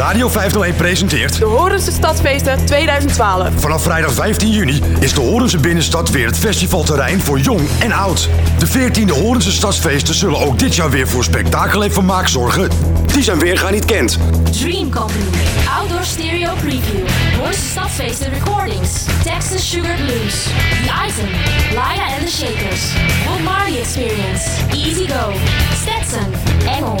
Radio 501 presenteert... De Horense Stadsfeesten 2012. Vanaf vrijdag 15 juni is de Horense Binnenstad weer het festivalterrein voor jong en oud. De 14e Horense Stadsfeesten zullen ook dit jaar weer voor spektakel en vermaak zorgen. Die zijn weerga niet kent. Dream Company. Outdoor Stereo Preview. Hoorse Stadsfeesten Recordings. Texas Sugar Blues. The Item. Laya and the Shakers. Bob Marley Experience. Easy Go. Stetson. Engel.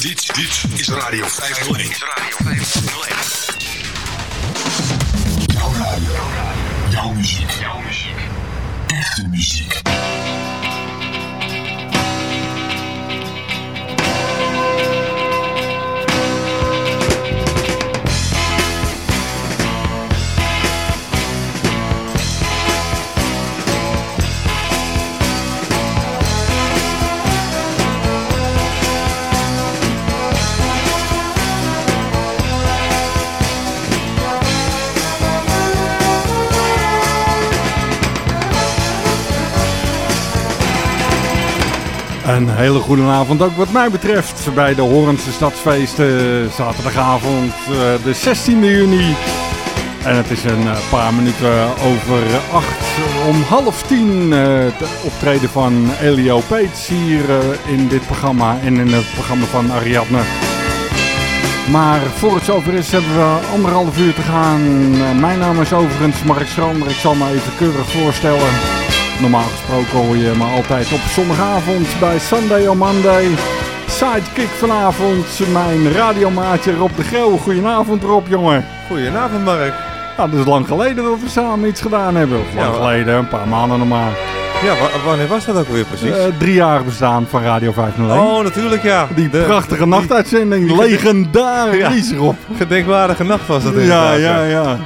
Dit, dit is Radio 501. Radio 501. Jouw radio. Jouw muziek. Jouw muziek. Echte muziek. Een hele goede avond ook wat mij betreft bij de Horense Stadsfeesten. Zaterdagavond eh, de 16e juni. En het is een eh, paar minuten over acht. Om half tien eh, het optreden van Elio Peets hier eh, in dit programma en in het programma van Ariadne. Maar voor het zover is hebben we anderhalf uur te gaan. Eh, mijn naam is overigens Mark Schrander. Ik zal me even keurig voorstellen. Normaal gesproken hoor je me altijd op zondagavond bij Sunday on Monday. Sidekick vanavond, mijn radiomaatje Rob de Greel. Goedenavond Rob, jongen. Goedenavond Mark. Nou, dat is lang geleden dat we samen iets gedaan hebben. Of lang Ja, geleden, een paar maanden nog maar. Ja, wa- wanneer was dat ook weer precies? Eh, drie jaar bestaan van Radio 501. oh, natuurlijk ja. die De- prachtige die nachtuitzending, die- legendarisch Rob. Gedenkwaardige nacht was dat Ja, inderdaad. ja, ja.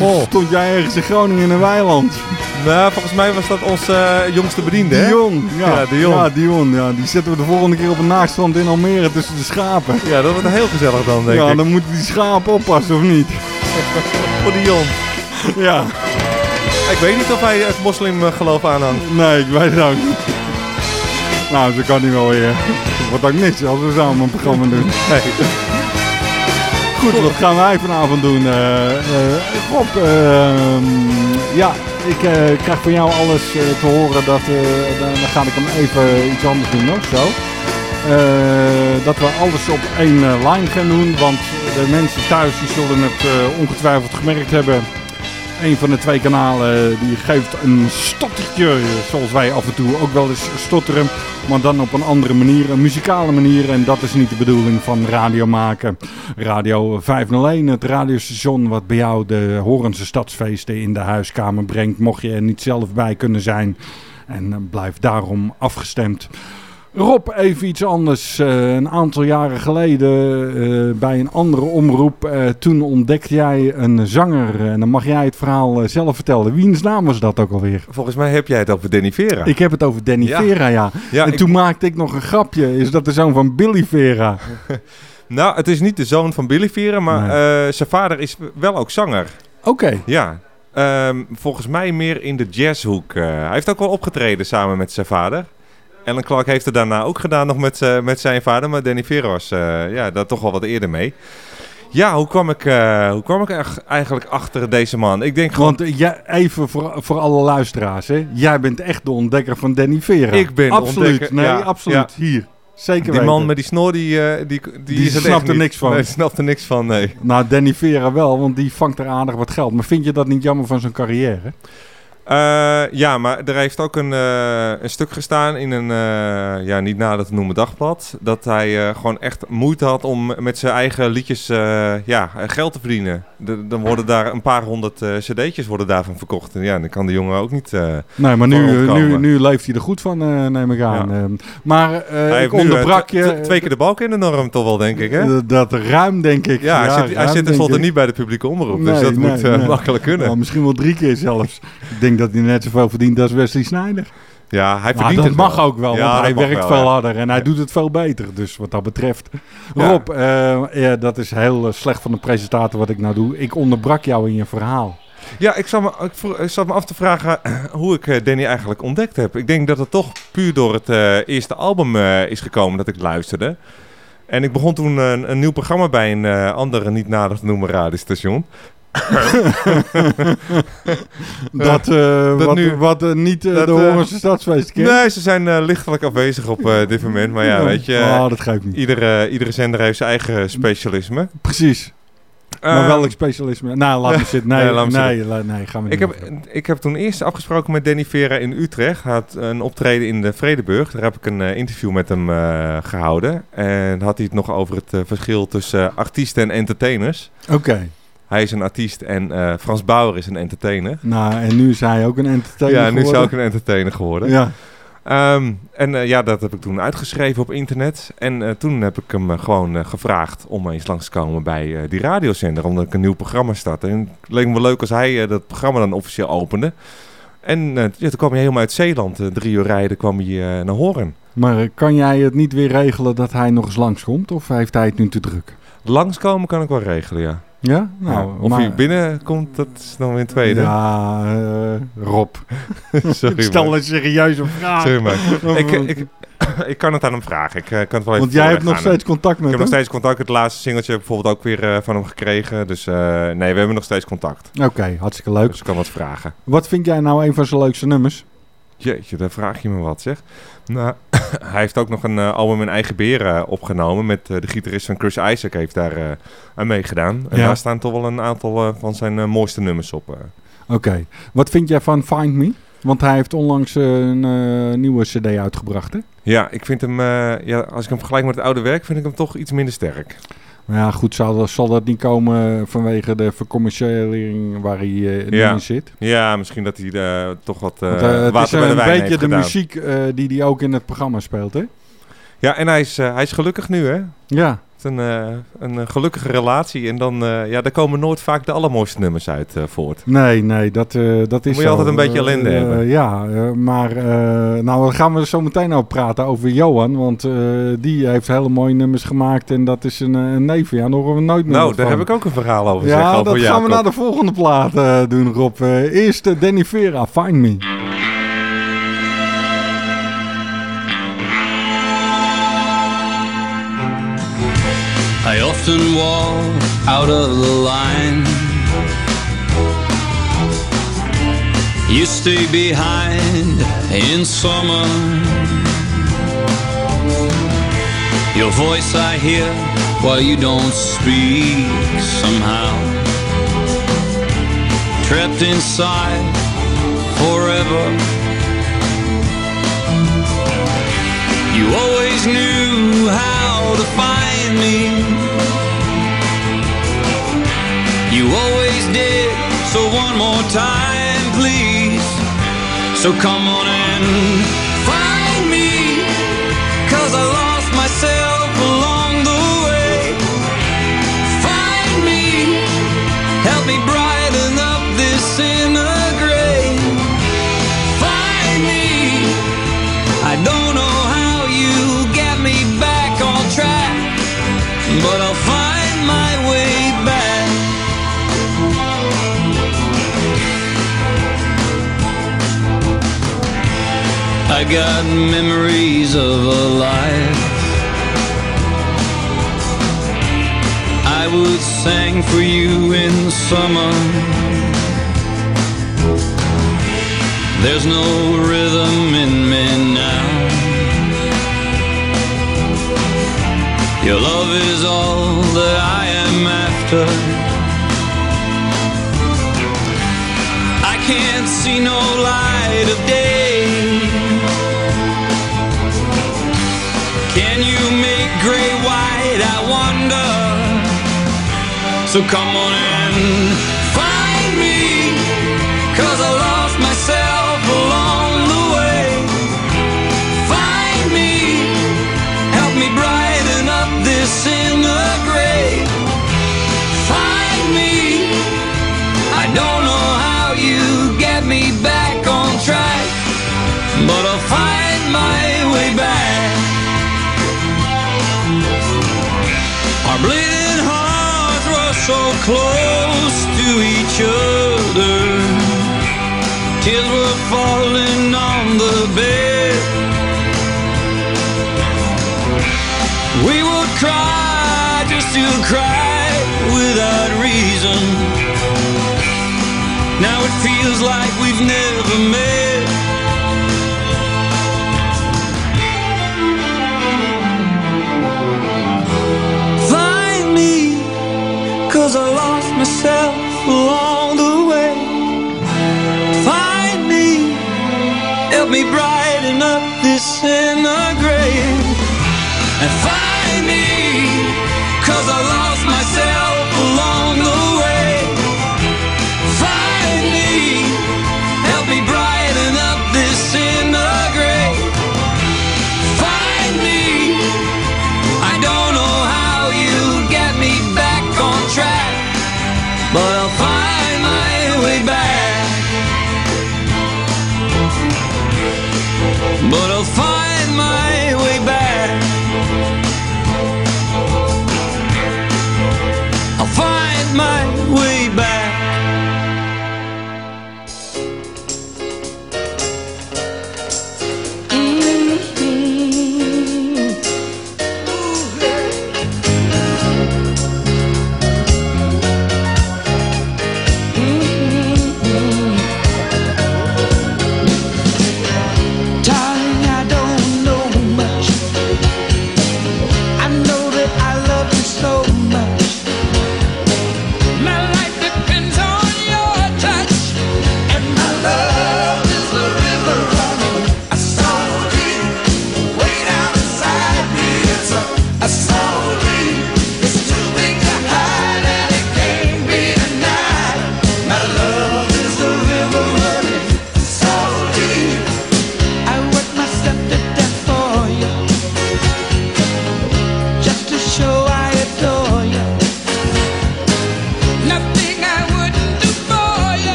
Oh, Stond jij ergens in Groningen in een weiland? Nou, volgens mij was dat onze eh, jongste bediende, hè? Dion. Ja, Ja, Dion. Ja, Dion. Ja, die zetten we de volgende keer op een naakstrand in Almere tussen de schapen. Ja, dat wordt heel gezellig dan, denk Ja, ik. dan moeten die schapen oppassen, of niet? Voor Dion. Ja, Ik weet niet of hij het moslimgeloof aanhangt. nee, ik weet het ook niet. Nou, zo kan hij wel weer. Het wordt ook niks als we samen een programma doen. Nee. Goed, wat gaan wij vanavond doen? eh eh, Rob, ehm, ja, ik eh, krijg van jou alles te horen. Dat, dan, ga ik hem even iets anders doen nog, zo. Dat we alles op één lijn gaan doen. Want de mensen thuis die zullen het ongetwijfeld gemerkt hebben. Een van de twee kanalen die geeft een stottertje, zoals wij af en toe ook wel eens stotteren. Maar dan op een andere manier, een muzikale manier. En dat is niet de bedoeling van radio maken. Radio 501, het radiostation wat bij jou de Horense stadsfeesten in de huiskamer brengt. Mocht je er niet zelf bij kunnen zijn. En eh, blijf daarom afgestemd. Rob, even iets anders. Eh, een aantal jaren geleden eh, bij een andere omroep, eh, toen ontdekte jij een zanger. En dan mag jij het verhaal zelf vertellen. Wiens naam was dat ook alweer? Volgens mij heb jij het over Danny Vera. Ik heb het over Danny Ja. Vera, ja. Ja, en ik- toen maakte ik nog een grapje. Is dat de zoon van Billy Vera? Nou, het is niet de zoon van Billy Vera, maar zijn vader is wel ook zanger. Oké. Ja. Ehm, volgens mij meer in de jazzhoek. Hij heeft ook wel opgetreden samen met zijn vader. Ellen Clark heeft het daarna ook gedaan nog met, z'n- met zijn vader. Maar Danny Vera was eh, ja, daar toch wel wat eerder mee. Ja, hoe kwam ik, eh, hoe kwam ik eigenlijk achter deze man? Ik denk gewoon... Want eh, jij, even voor, voor alle luisteraars, hè. Jij bent echt de ontdekker van Danny Vera. Ik ben absoluut. ontdekker, Nee, ja, absoluut. Hier. Zeker die weten. man met die snor, die, eh, die, die, snapt er niks van. Nee, snapt er niks van, nee. Nou, Danny Vera wel, want die vangt er aardig wat geld. Maar vind je dat niet jammer van zijn carrière? Eh, ja, maar er heeft ook een, eh, een stuk gestaan in een, eh, ja, niet nader te noemen dagblad. Dat hij gewoon echt moeite had om met zijn eigen liedjes ja, geld te verdienen. De- dan worden daar een paar honderd cd'tjes worden daarvan verkocht. En ja, dan kan de jongen ook niet... Nee, maar nu, nu, nu leeft hij er goed van, neem ik aan. Ja. Ehm, maar hij ik onderbrak je... twee keer de balk in de norm toch wel, denk ik, hè? Dat ruim, denk ik. Ja, hij zit, hij zit denk tenslotte niet bij de publieke omroep, dus dat nee, moet nee. makkelijk kunnen. Nou, misschien wel drie keer zelfs. ik denk dat hij net zoveel verdient als Wesley Sneijder. Ja, hij verdient dat het mag wel. ook wel, Ja, want hij werkt wel, veel ja. harder en hij doet het veel beter. Dus wat dat betreft. Rob, eh, ja, dat is heel eh, slecht van de presentator wat ik nou doe. Ik onderbrak jou in je verhaal. Ja, ik zat me, ik, vroeg- ik zat me af te vragen hoe ik eh, Danny eigenlijk ontdekt heb. Ik denk dat het toch puur door het eerste album is gekomen dat ik luisterde. En ik begon toen een, een nieuw programma bij een andere niet nader te noemen radiostation. Dat, eh, wat, nu- wat eh, niet eh, dat, de Hoornse Stadsfeest kent. Nee, ze zijn lichtelijk afwezig op dit moment. Maar ja, weet je, Oh, dat geeft niet. iedere, iedere zender heeft zijn eigen specialisme. Precies. maar welk specialisme? Nou, laat me zitten. Nee, Ja, laat me nee, la- nee, gaan we niet Ik heb, ik heb toen eerst afgesproken met Danny Vera in Utrecht. Hij had een optreden in de Vredeburg. Daar heb ik een interview met hem eh, gehouden. En had hij het nog over het verschil tussen artiesten en entertainers. Oké. Hij is een artiest en eh, Frans Bauer is een entertainer. Nou, en nu is hij ook een entertainer ja, nu is hij ook geworden. een entertainer geworden. Ja, Ehm, en eh, ja, dat heb ik toen uitgeschreven op internet. En eh, toen heb ik hem gewoon gevraagd om eens langs te komen bij die radiozender. Omdat ik een nieuw programma startte. En het leek me leuk als hij dat programma dan officieel opende. En ja, toen kwam hij helemaal uit Zeeland. drie uur rijden kwam hij naar Horen. maar kan jij het niet weer regelen dat hij nog eens langskomt? Of heeft hij het nu te druk? Langskomen kan ik wel regelen, ja. Ja? Nou, Ja, of maar- hij binnenkomt, dat is dan weer een tweede. Ja, eh, Rob. Sorry, ik stel maar. een serieuze vraag. Sorry, maar. ik, ik, ik kan het aan hem vragen. Ik eh, kan het wel even Want jij hebt nog hem. steeds contact met Ik heb nog hem? steeds contact. Het laatste singeltje heb ik bijvoorbeeld ook weer eh, van hem gekregen. Dus nee, we hebben nog steeds contact. Oké, hartstikke leuk. Dus ik kan wat vragen. Wat vind jij nou een van zijn leukste nummers? Jeetje, daar vraag je me wat zeg. Nou, hij heeft ook nog een eh, album in eigen beer eh, opgenomen. Met eh, de gitarist van Chris Isaac heeft daar aan meegedaan. En Ja. daar staan toch wel een aantal van zijn mooiste nummers op. Oké. Wat vind jij van Find Me? Want hij heeft onlangs een nieuwe cd uitgebracht, hè? Ja, ik vind hem, ja, als ik hem vergelijk met het oude werk, vind ik hem toch iets minder sterk. Maar ja, goed, zal, dat- zal dat niet komen vanwege de vercommercialisering waar hij nu Ja. in zit? Ja, misschien dat hij eh, toch wat Want, eh, het is een beetje de gedaan. muziek die hij ook in het programma speelt, hè? Ja, en hij is, hij is gelukkig nu, hè? Ja. Het is een, eh, een eh, gelukkige relatie. En dan, eh, ja, daar komen nooit vaak de allermooiste nummers uit voort. Nee, nee, dat, dat is Moet je zo. altijd een beetje ellende hebben. Ja, maar nou dan gaan we zo meteen over praten over Johan. Want die heeft hele mooie nummers gemaakt en dat is een, een neef. Ja, we nooit meer Nou, daar van. heb ik ook een verhaal over. zeg, Ja, over dat gaan we naar de volgende plaat doen, Rob. Eerst Danny Vera, Find Me. I often walk out of the line. You stay behind in summer. Your voice I hear while you don't speak somehow. Trapped inside forever. You always knew how to find You always did, so one more time, please. So come on and got memories of a life. I would sing for you in summer. There's no rhythm in me now. Your love is all that I am after. I can't see no light of day. So come on in. close to each other. Tears were falling on the bed. We would cry just to cry without reason. Now it feels like we've never met. help me brighten up this inner grave and find me, cause I love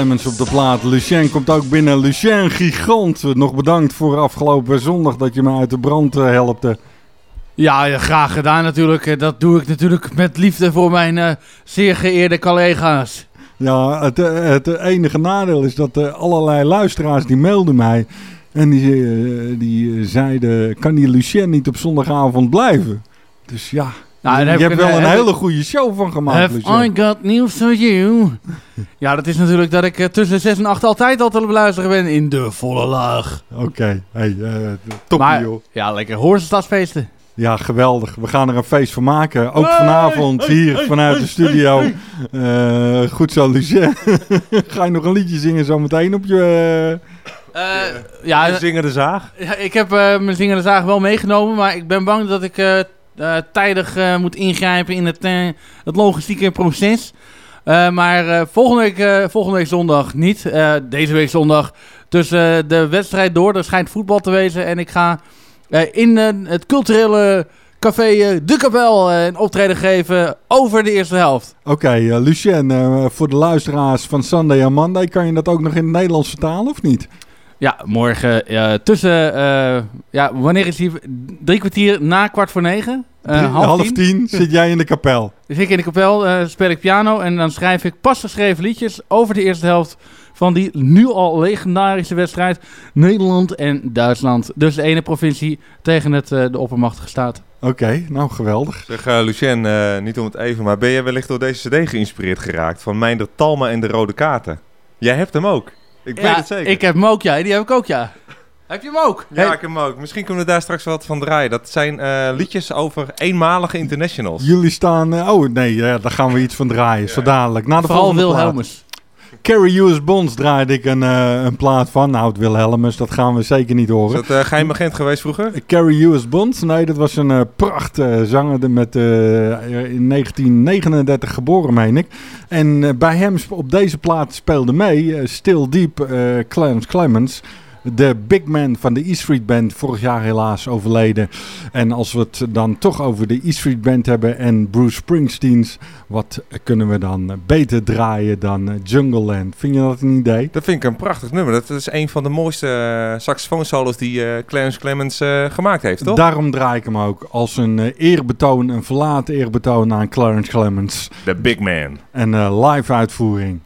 Clemens op de plaat. Lucien komt ook binnen. Lucien Gigant, nog bedankt voor afgelopen zondag dat je me uit de brand uh, helpte. Ja, ja, graag gedaan natuurlijk. Eh, dat doe ik natuurlijk met liefde voor mijn uh, zeer geëerde collega's. Ja, het, het enige nadeel is dat uh, allerlei luisteraars die mailden mij. En die, die zeiden, kan die Lucien niet op zondagavond blijven? Dus ja, nou, je hebt wel een, hele goede show van gemaakt. Have Lucien. I got news for you? ja, dat is natuurlijk dat ik uh, tussen 6 en 8 altijd al te beluisteren ben in de volle laag. Oké, okay. hey, uh, top maar, joh. Ja, lekker Hoorse stadsfeesten. Ja, geweldig. We gaan er een feest van maken. Ook vanavond hier vanuit de studio. Uh, goed zo, Lucien. Ga je nog een liedje zingen zometeen op je... Uh, ja, zingende zaag? Ja, ik heb mijn zingende zaag wel meegenomen, maar ik ben bang dat ik tijdig uh, moet ingrijpen in het, uh, het logistieke proces. maar volgende, week, volgende zondag niet. deze week zondag tussen de wedstrijd door. Er schijnt voetbal te wezen. En ik ga in het culturele café De Kapel een optreden geven over de eerste helft. Oké, Lucien, voor de luisteraars van Sunday en Monday... kan je dat ook nog in het Nederlands vertalen of niet? Ja, morgen uh, tussen, uh, ja, wanneer is die? Drie kwartier na kwart voor negen. Uh, half, half tien. tien. zit jij in de kapel. zit ik in de kapel, speel ik piano en dan schrijf ik pas geschreven liedjes over de eerste helft van die nu al legendarische wedstrijd Nederland en Duitsland. Dus de ene provincie tegen het, de oppermachtige staat. Oké, nou geweldig. Zeg Lucien, niet om het even, maar ben jij wellicht door deze cd geïnspireerd geraakt van Mijnder Talma en de Rode Kaarten? Jij hebt hem ook. Ik weet het zeker. Ik heb hem ook, ja. Die heb ik ook, ja. Heb je hem ook? Ja, ik heb hem ook. Misschien kunnen we daar straks wat van draaien. Dat zijn uh, liedjes over eenmalige internationals. Jullie staan... Uh, oh, nee, ja, daar gaan we iets van draaien. Ja. Zo dadelijk. Na de Vooral Wilhelmus. Carrie US Bonds draaide ik een, uh, een plaat van. Nou, het Wilhelmus, dat gaan we zeker niet horen. Is dat uh, geheim agent geweest vroeger? Carrie US Bonds, nee, dat was een uh, pracht zanger met, in 1939 geboren, meen ik. En bij hem op deze plaat speelde mee Still Deep Clarence Clemens de big man van de E Street Band, vorig jaar helaas overleden. En als we het dan toch over de E Street Band hebben en Bruce Springsteens, wat kunnen we dan beter draaien dan Jungle Land? Vind je dat een idee? Dat vind ik een prachtig nummer. Dat is een van de mooiste uh, saxofoonsolos die uh, Clarence Clemens uh, gemaakt heeft, toch? Daarom draai ik hem ook als een eerbetoon, een verlaten eerbetoon aan Clarence Clemens. The big man. En live uitvoering.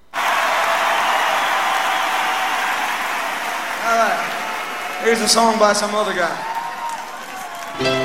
Here's a song by some other guy.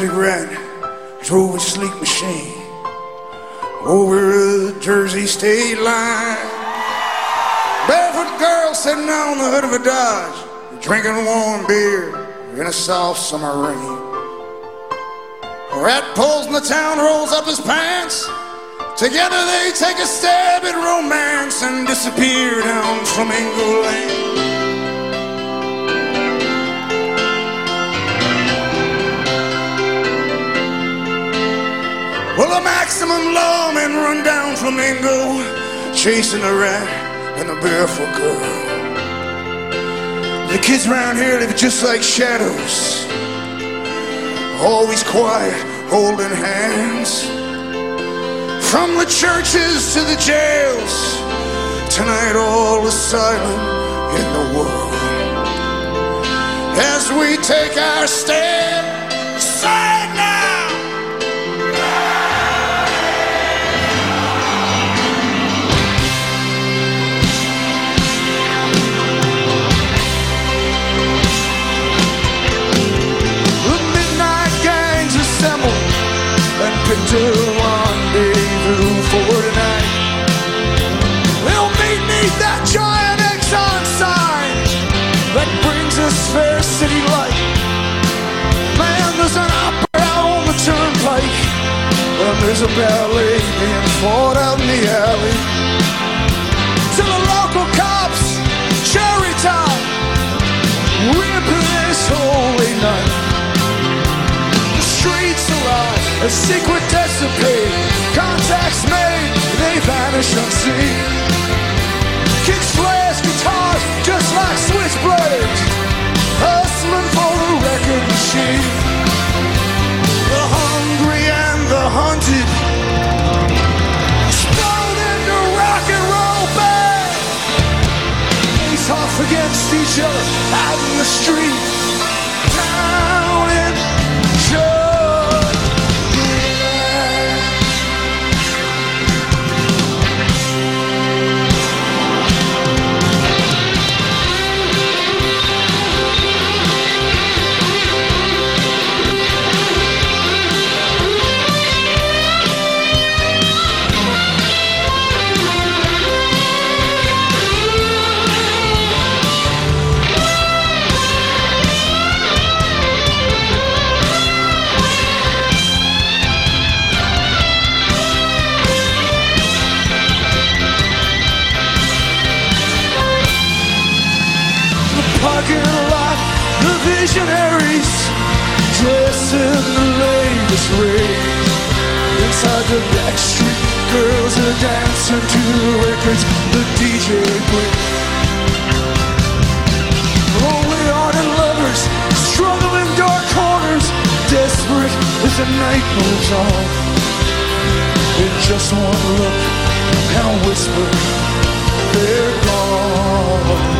Magic rat drove a sleek machine over the Jersey state line. Barefoot girl sitting on the hood of a Dodge, drinking warm beer in a soft summer rain. rat pulls in the town, rolls up his pants. Together they take a stab at romance and disappear down Flamingo Lane. Well, a maximum lawman run down Flamingo, chasing a rat and a barefoot girl. The kids around here live just like shadows, always quiet, holding hands. From the churches to the jails, tonight all is silent in the world. As we take our stand, say to rendezvous for tonight. They'll meet neath that giant Exxon sign that brings us fair city light. Man, there's an opera on the turnpike, and there's a ballet being fought out in the alley. To the local cops, cherry top, rip this holy night. The streets a secret dissipate, contacts made, they vanish unseen. Kick slash guitars just like switchblades, hustling for the record machine. The hungry and the hunted, explode into rock and roll band. Face off against each other out in the street, rage. Inside the back street, girls are dancing to records the DJ plays. Lonely-hearted lovers struggle in dark corners, desperate as the night moves on. In just one look and a whisper, they're gone.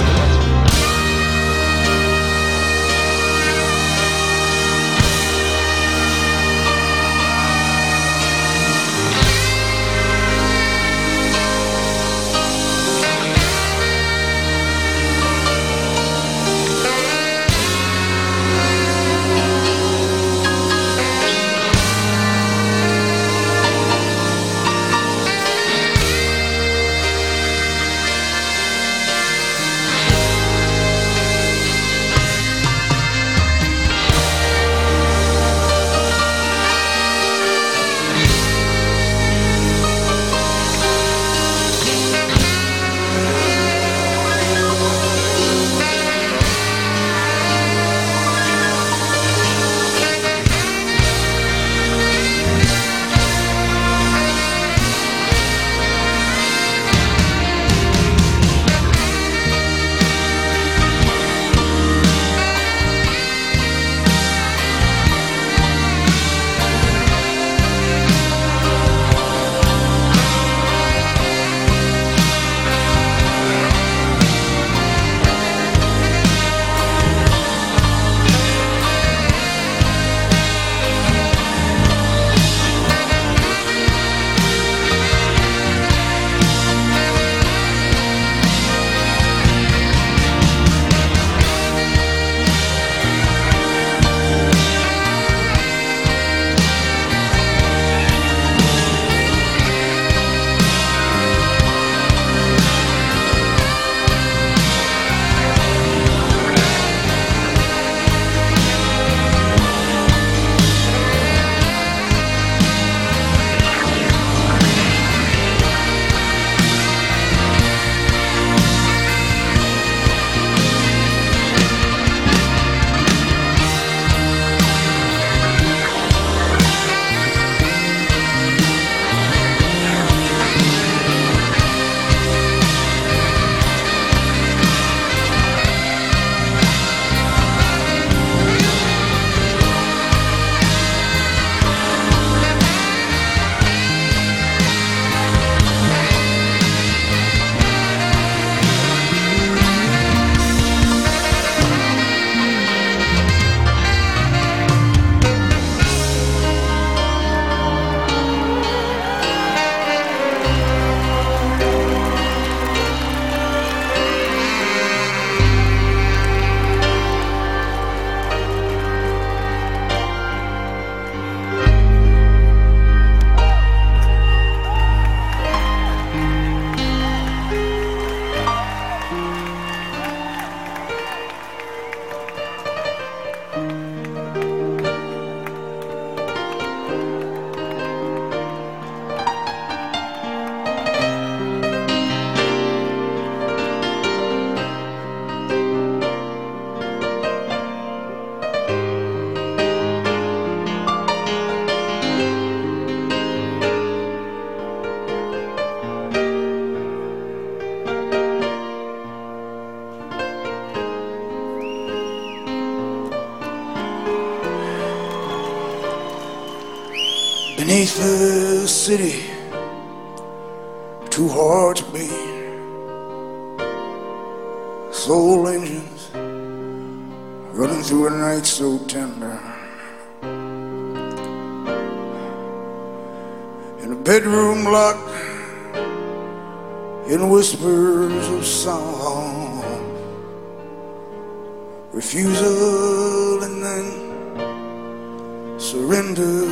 Surrender.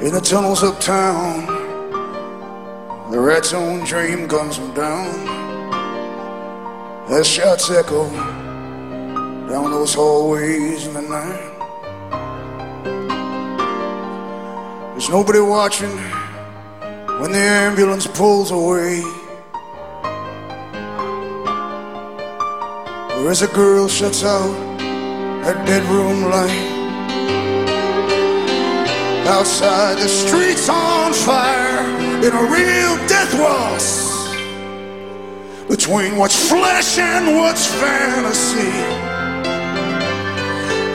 In the tunnels uptown, the rat's own dream guns them down. As shots echo down those hallways in the night. There's nobody watching when the ambulance pulls away. Or as a girl shuts out that bedroom light. Outside, the streets on fire in a real death waltz between what's flesh and what's fantasy.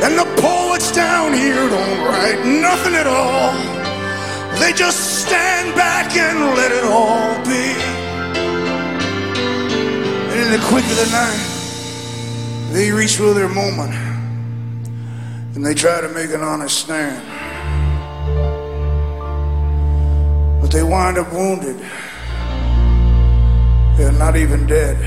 And the poets down here don't write nothing at all. They just stand back and let it all be. And in the quick of the night, they reach for their moment and they try to make an honest stand. But they wind up wounded. They're not even dead.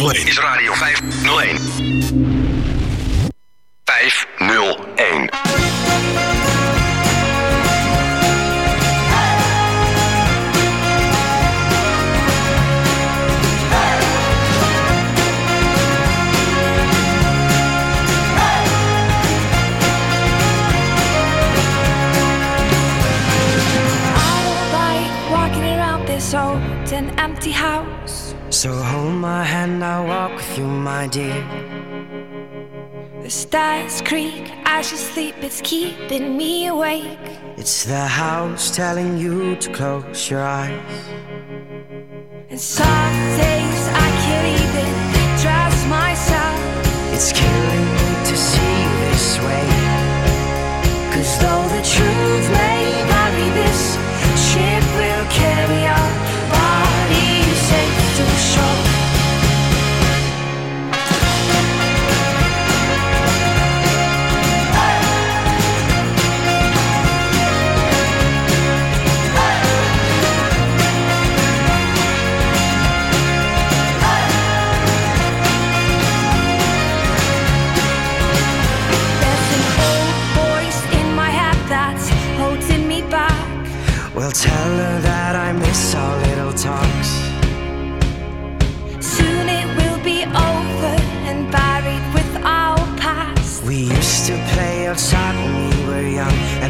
Radio telling you to close your eyes. And some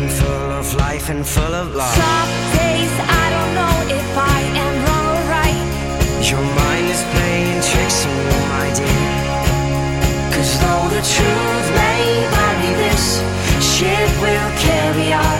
and full of life and full of love. Some days I don't know if I am wrong or right. Your mind is playing tricks on you, my dear. Cause though the truth may vary, this ship will carry our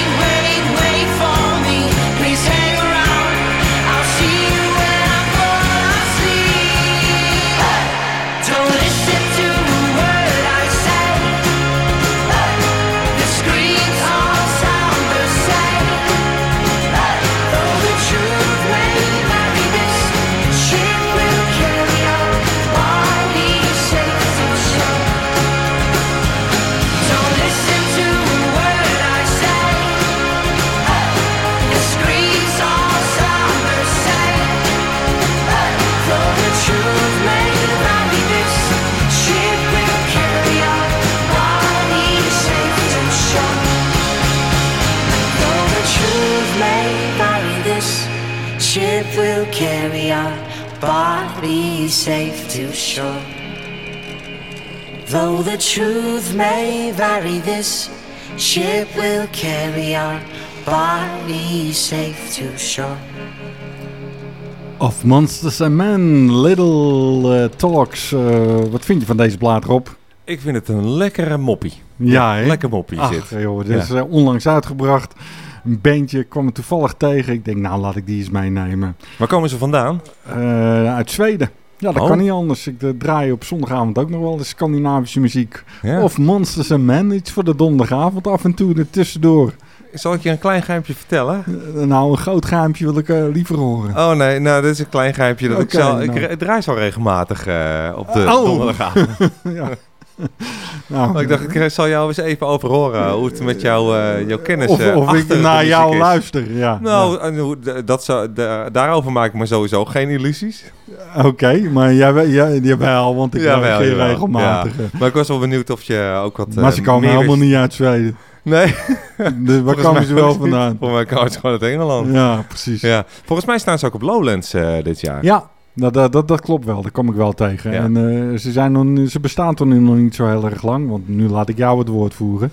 carry our body safe to shore. Though the truth may vary, this ship will carry our body safe to shore. Of Monsters and Men, Little eh, Talks. Eh, wat vind je van deze plaat, Rob? Ik vind het een lekkere moppie. Ja, hè? Lekker moppie Ach, zit. joh, dit Ja. is eh, onlangs uitgebracht. Een bandje ik kwam er toevallig tegen. Ik denk, nou, laat ik die eens meenemen. Waar komen ze vandaan? Eh, uit Zweden. Ja, dat Oh. kan niet anders. Ik eh, draai op zondagavond ook nog wel de Scandinavische muziek. Ja. Of Monsters and Men, iets voor de donderdagavond af en toe er tussendoor. Zal ik je een klein geimpje vertellen? Eh, nou, een groot gaampje wil ik liever horen. Oh nee, nou dit is een klein geimpje. Dat ik, zal, ik nou. re- draai zo regelmatig op de Oh. donderdagavond. ja. Nou, Maar ik dacht, ik zal jou eens even over horen hoe het met jou, eh, jouw kennis Of, eh, of ik naar jou is. luister, ja. Nou, en hoe- d- dat zou, da- daarover maak ik me sowieso geen illusies. Oké, maar jij, we- jij, jawel, want ik Jawel, reageer jawel. regelmatig. Ja. Maar ik was wel benieuwd of je ook wat Maar eh, ze komen meer helemaal niet uit Zweden. Nee. Dus waar komen ze wel vandaan? Volgens mij komen ze gewoon uit Engeland. Ja, precies. Ja. Volgens mij staan ze ook op Lowlands eh, dit jaar. Ja, dat, dat, dat, dat klopt wel. Daar kom ik wel tegen. Ja. En eh, ze, zijn nog, ze bestaan toch nu nog niet zo heel erg lang. Want nu laat ik jou het woord voeren.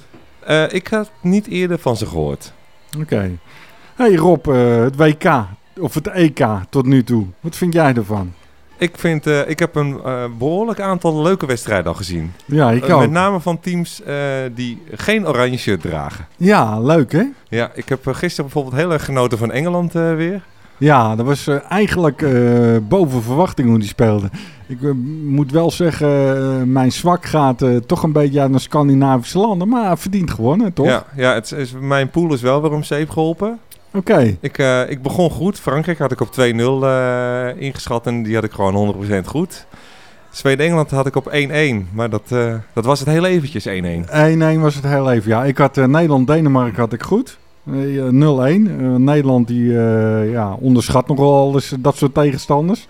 Eh, ik had niet eerder van ze gehoord. Oké. Hey Rob, eh, het WK of het EK tot nu toe. Wat vind jij ervan? Ik, vind, ik heb een eh, behoorlijk aantal leuke wedstrijden al gezien. Ja, ik ook. Met name van teams die geen oranje shirt dragen. Ja, leuk hè? Ja, ik heb gisteren bijvoorbeeld heel erg genoten van Engeland weer. Ja, dat was eh, eigenlijk eh, boven verwachting hoe die speelden. Ik eh, moet wel zeggen, eh, mijn zwak gaat toch een beetje uit naar Scandinavische landen. Maar verdient gewonnen, toch? Ja, ja het is, mijn pool is wel weer om zeep geholpen. Oké. Ik, eh, ik begon goed. Frankrijk had ik op 2-0 eh, ingeschat en die had ik gewoon 100% goed. Zweden-Engeland had ik op 1-1, maar dat, dat was het heel eventjes 1-1. 1-1 was het heel even. Ja, ik had Nederland-Denemarken had ik goed. Eh, 0-1. Eh, Nederland die eh, ja, onderschat nogal dat soort tegenstanders.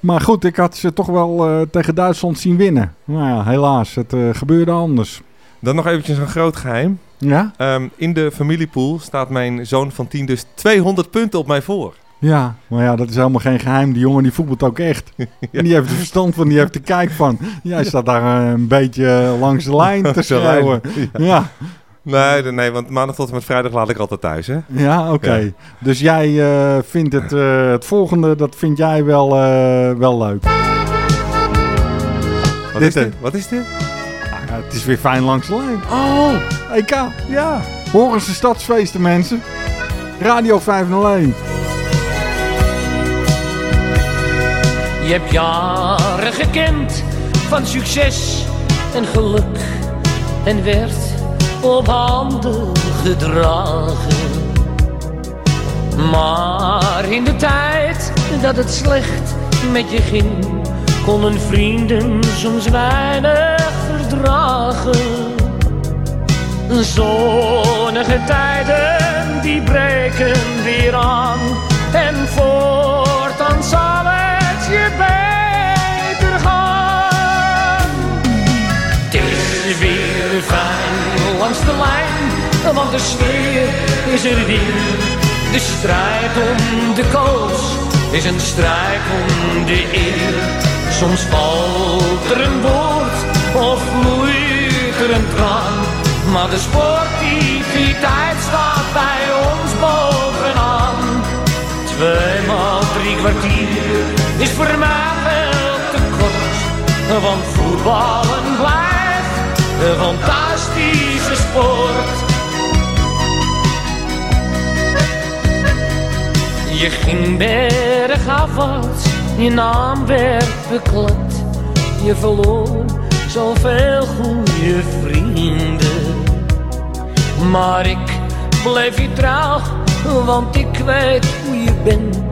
Maar goed, ik had ze toch wel eh, tegen Duitsland zien winnen. Nou ja, helaas, het eh, gebeurde anders. Dan nog eventjes een groot geheim. Ja? Ehm, in de familiepool staat mijn zoon van 10 dus 200 punten op mij voor. Ja, maar ja, dat is helemaal geen geheim. Die jongen die voetbalt ook echt. En die heeft er verstand van, die heeft er kijk van. Jij staat daar eh, een beetje langs de lijn te de schreeuwen. ja. Ja, Nee, nee, want maandag tot en met vrijdag laat ik altijd thuis, hè? ja oké. Ja. Dus jij eh, vindt het, eh, het volgende, dat vind jij wel, eh, wel leuk. Wat Dit, is dit? Wat is dit? Ah, ja, het is weer fijn langs de lijn. Oh, EK, ja. Horense stadsfeesten, mensen. Radio 501. Je hebt jaren gekend van succes en geluk en werd op handen gedragen. Maar in de tijd dat het slecht met je ging, konden vrienden soms weinig verdragen. Zonnige tijden die breken weer aan want de sfeer is er weer. De strijd om de koos is een strijd om de eer. Soms valt er een woord of vloeit er een traan. Maar de sportiviteit staat bij ons bovenaan. Tweemaal drie kwartier is voor mij wel te kort. Want voetballen blijft een fantastische sport. Je ging bergafwaarts, je naam werd beklad. Je verloor zoveel goede vrienden. Maar ik bleef je trouw, want ik weet hoe je bent.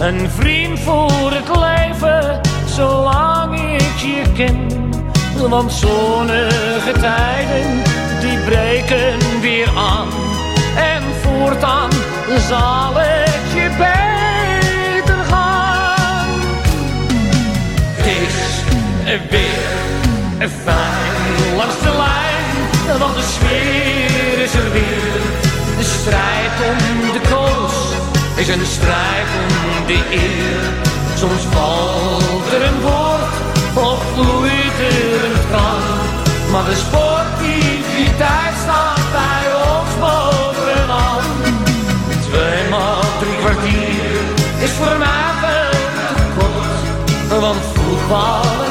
Een vriend voor het leven, zolang ik je ken. Want zonnige tijden, die breken weer aan. En voortaan zal het weer fijn langs de lijn, want de sfeer is er weer. De strijd om de koos is een strijd om de eer. Soms valt er een woord of vloeit er een traan. Maar de sportiviteit staat bij ons bovenaan. Tweemaal drie kwartier is voor mij veel te kort. Want een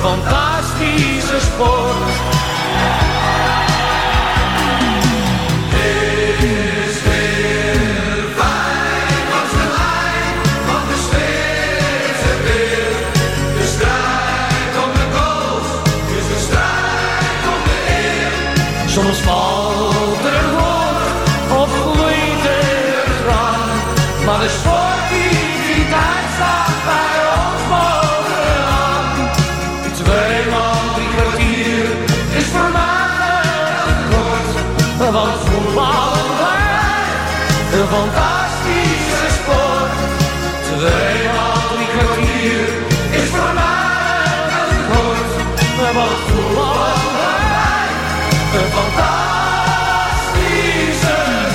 fantastische sport. Een fantastische sport. Tweemaal drie kwartier is voor mij te kort. Want voetballen blijft een fantastische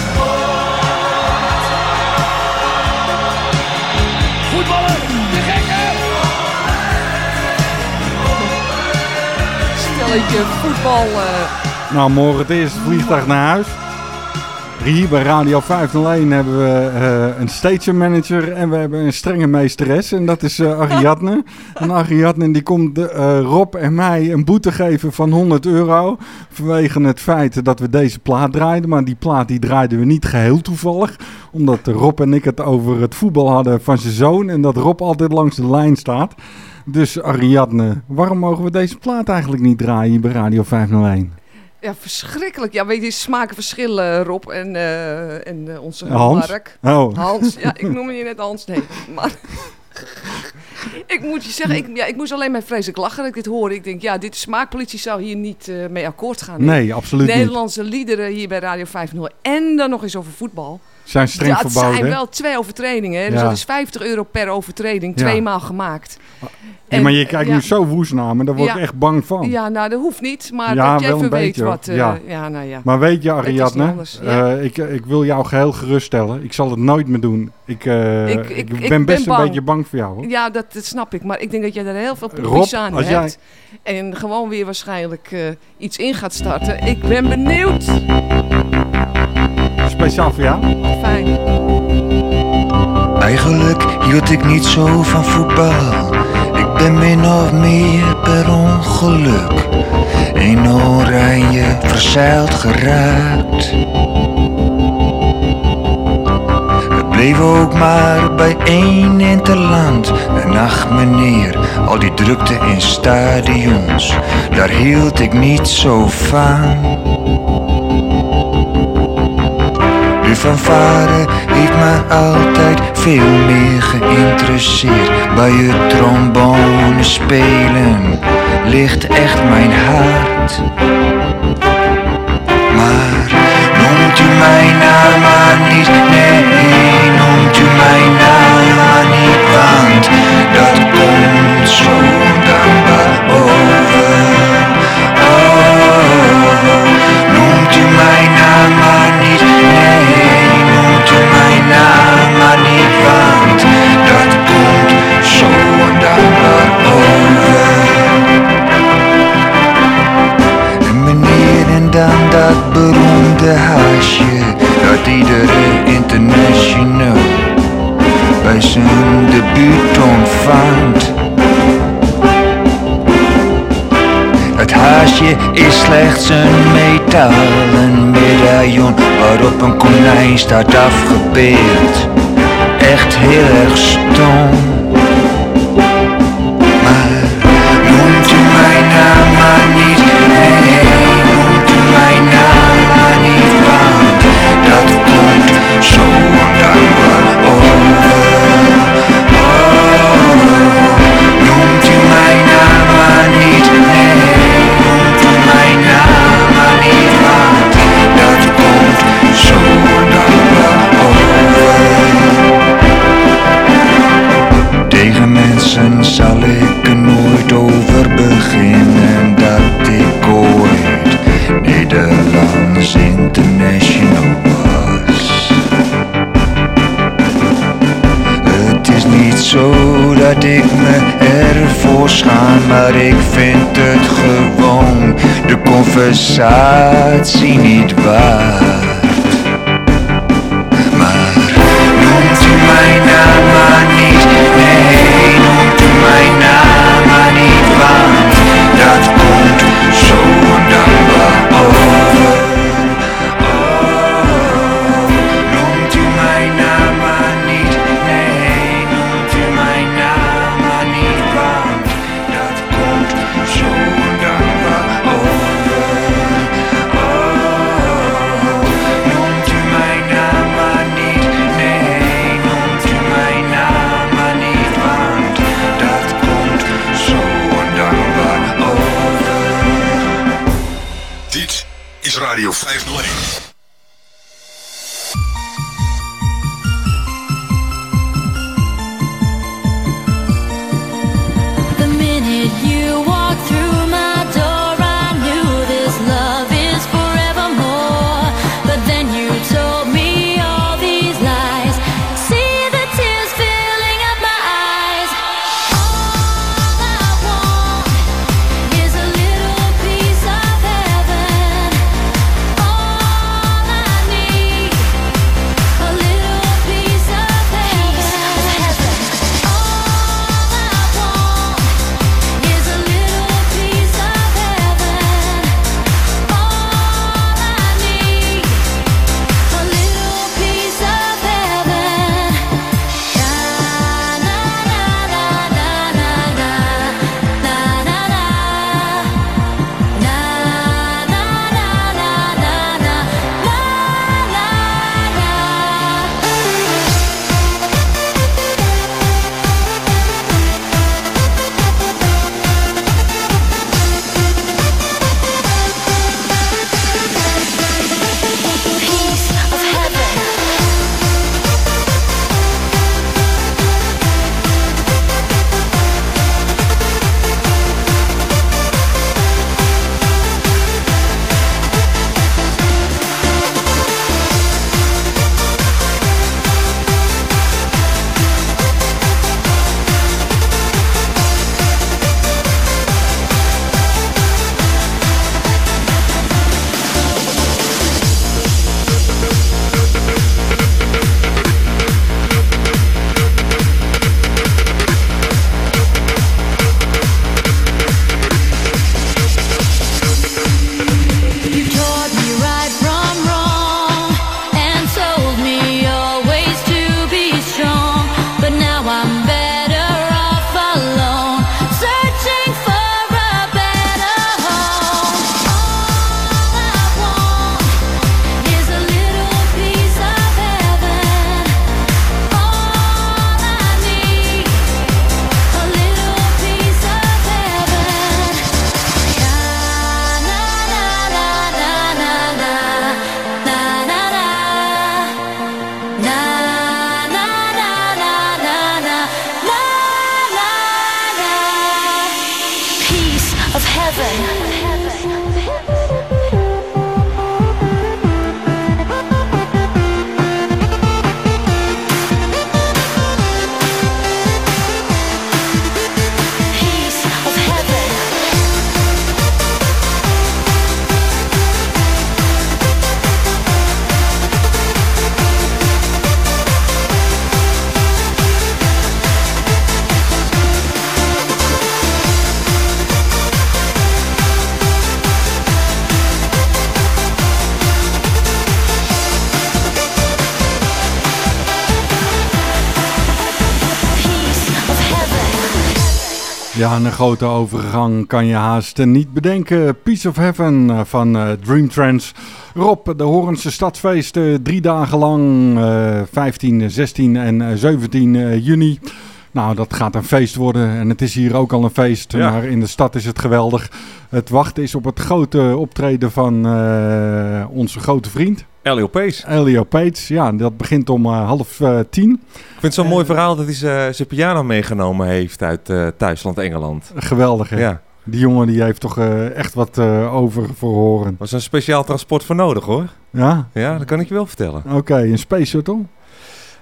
sport. Voetballen, de gekken! Stelletje voetbal. eh, Nou, morgen het eerste vliegtuig naar huis. Hier bij Radio 501 hebben we eh, een station manager en we hebben een strenge meesteres. En dat is eh, Ariadne. En Ariadne die komt eh, Rob en mij een boete geven van 100 euro. Vanwege het feit dat we deze plaat draaiden. Maar die plaat die draaiden we niet geheel toevallig. Omdat Rob en ik het over het voetbal hadden van zijn zoon. En dat Rob altijd langs de lijn staat. Dus Ariadne, waarom mogen we deze plaat eigenlijk niet draaien hier bij Radio 501? Ja, verschrikkelijk. Ja, weet je, smaken verschillen, Rob en, eh, en eh, onze Hans? Mark. Oh. Hans, ja, ik noem je net Hans. Nee, maar... ik moet je zeggen, ik, ja, ik moest alleen maar vreselijk lachen dat ik dit hoorde. Ik denk, ja, dit smaakpolitie zou hier niet eh, mee akkoord gaan. Nee, absoluut niet. Nederlandse liederen hier bij Radio 501 en dan nog eens over voetbal. Zijn streng het verboden. zijn wel twee overtredingen. Dus dat is 50 euro per overtreding, tweemaal gemaakt. Ja, maar je kijkt ja. nu zo woest naar me, daar word ik Ja. echt bang van. Ja, nou, dat hoeft niet. Maar dat je wel even een weet beetje, wat... eh, Ja. nou ja. Maar weet je, Ariadne, eh, ik, ik wil jou geheel geruststellen. Ik zal het nooit meer doen. Ik, eh, Ik- ik, ik- ben best een beetje bang voor jou. Hoor. Ja, dat, dat snap ik. Maar ik denk dat jij daar heel veel precies aan als hebt. En gewoon weer waarschijnlijk iets in gaat starten. Ik ben benieuwd. Speciaal voor jou. Fijn. Eigenlijk hield ik niet zo van voetbal. Ik ben min of meer per ongeluk in oranje verzeild geraakt. Het bleef ook maar bij één interland. En ach meneer, al die drukte in stadions, daar hield ik niet zo van. De fanfare heeft me altijd veel meer geïnteresseerd. Bij het trombone spelen ligt echt mijn hart. Maar noemt u mijn naam maar niet, nee, noemt u mijn naam maar niet, want dat Is hard afgepeerd. Echt heel erg stom. shots he need by. Ja, een grote overgang kan je haast eh, niet bedenken. Piece of Heaven eh, van eh, Dream Trance. Rob, de Horense stadsfeesten drie dagen lang, eh, 15, 16 en eh, 17 eh, juni. Nou, dat gaat een feest worden en het is hier ook al een feest, Ja. maar in de stad is het geweldig. Het wachten is op het grote optreden van eh, onze grote vriend. Elio Pace. Elio Pates, ja, dat begint om eh, half eh, tien. Ik vind het zo'n mooi verhaal dat hij zijn- piano meegenomen heeft uit eh, thuisland Engeland. Geweldig, hè? Ja. Die jongen die heeft toch eh, echt wat eh, over voor horen. was een speciaal transport voor nodig hoor. Ja? Ja, dat kan ik je wel vertellen. Oké, een space shuttle?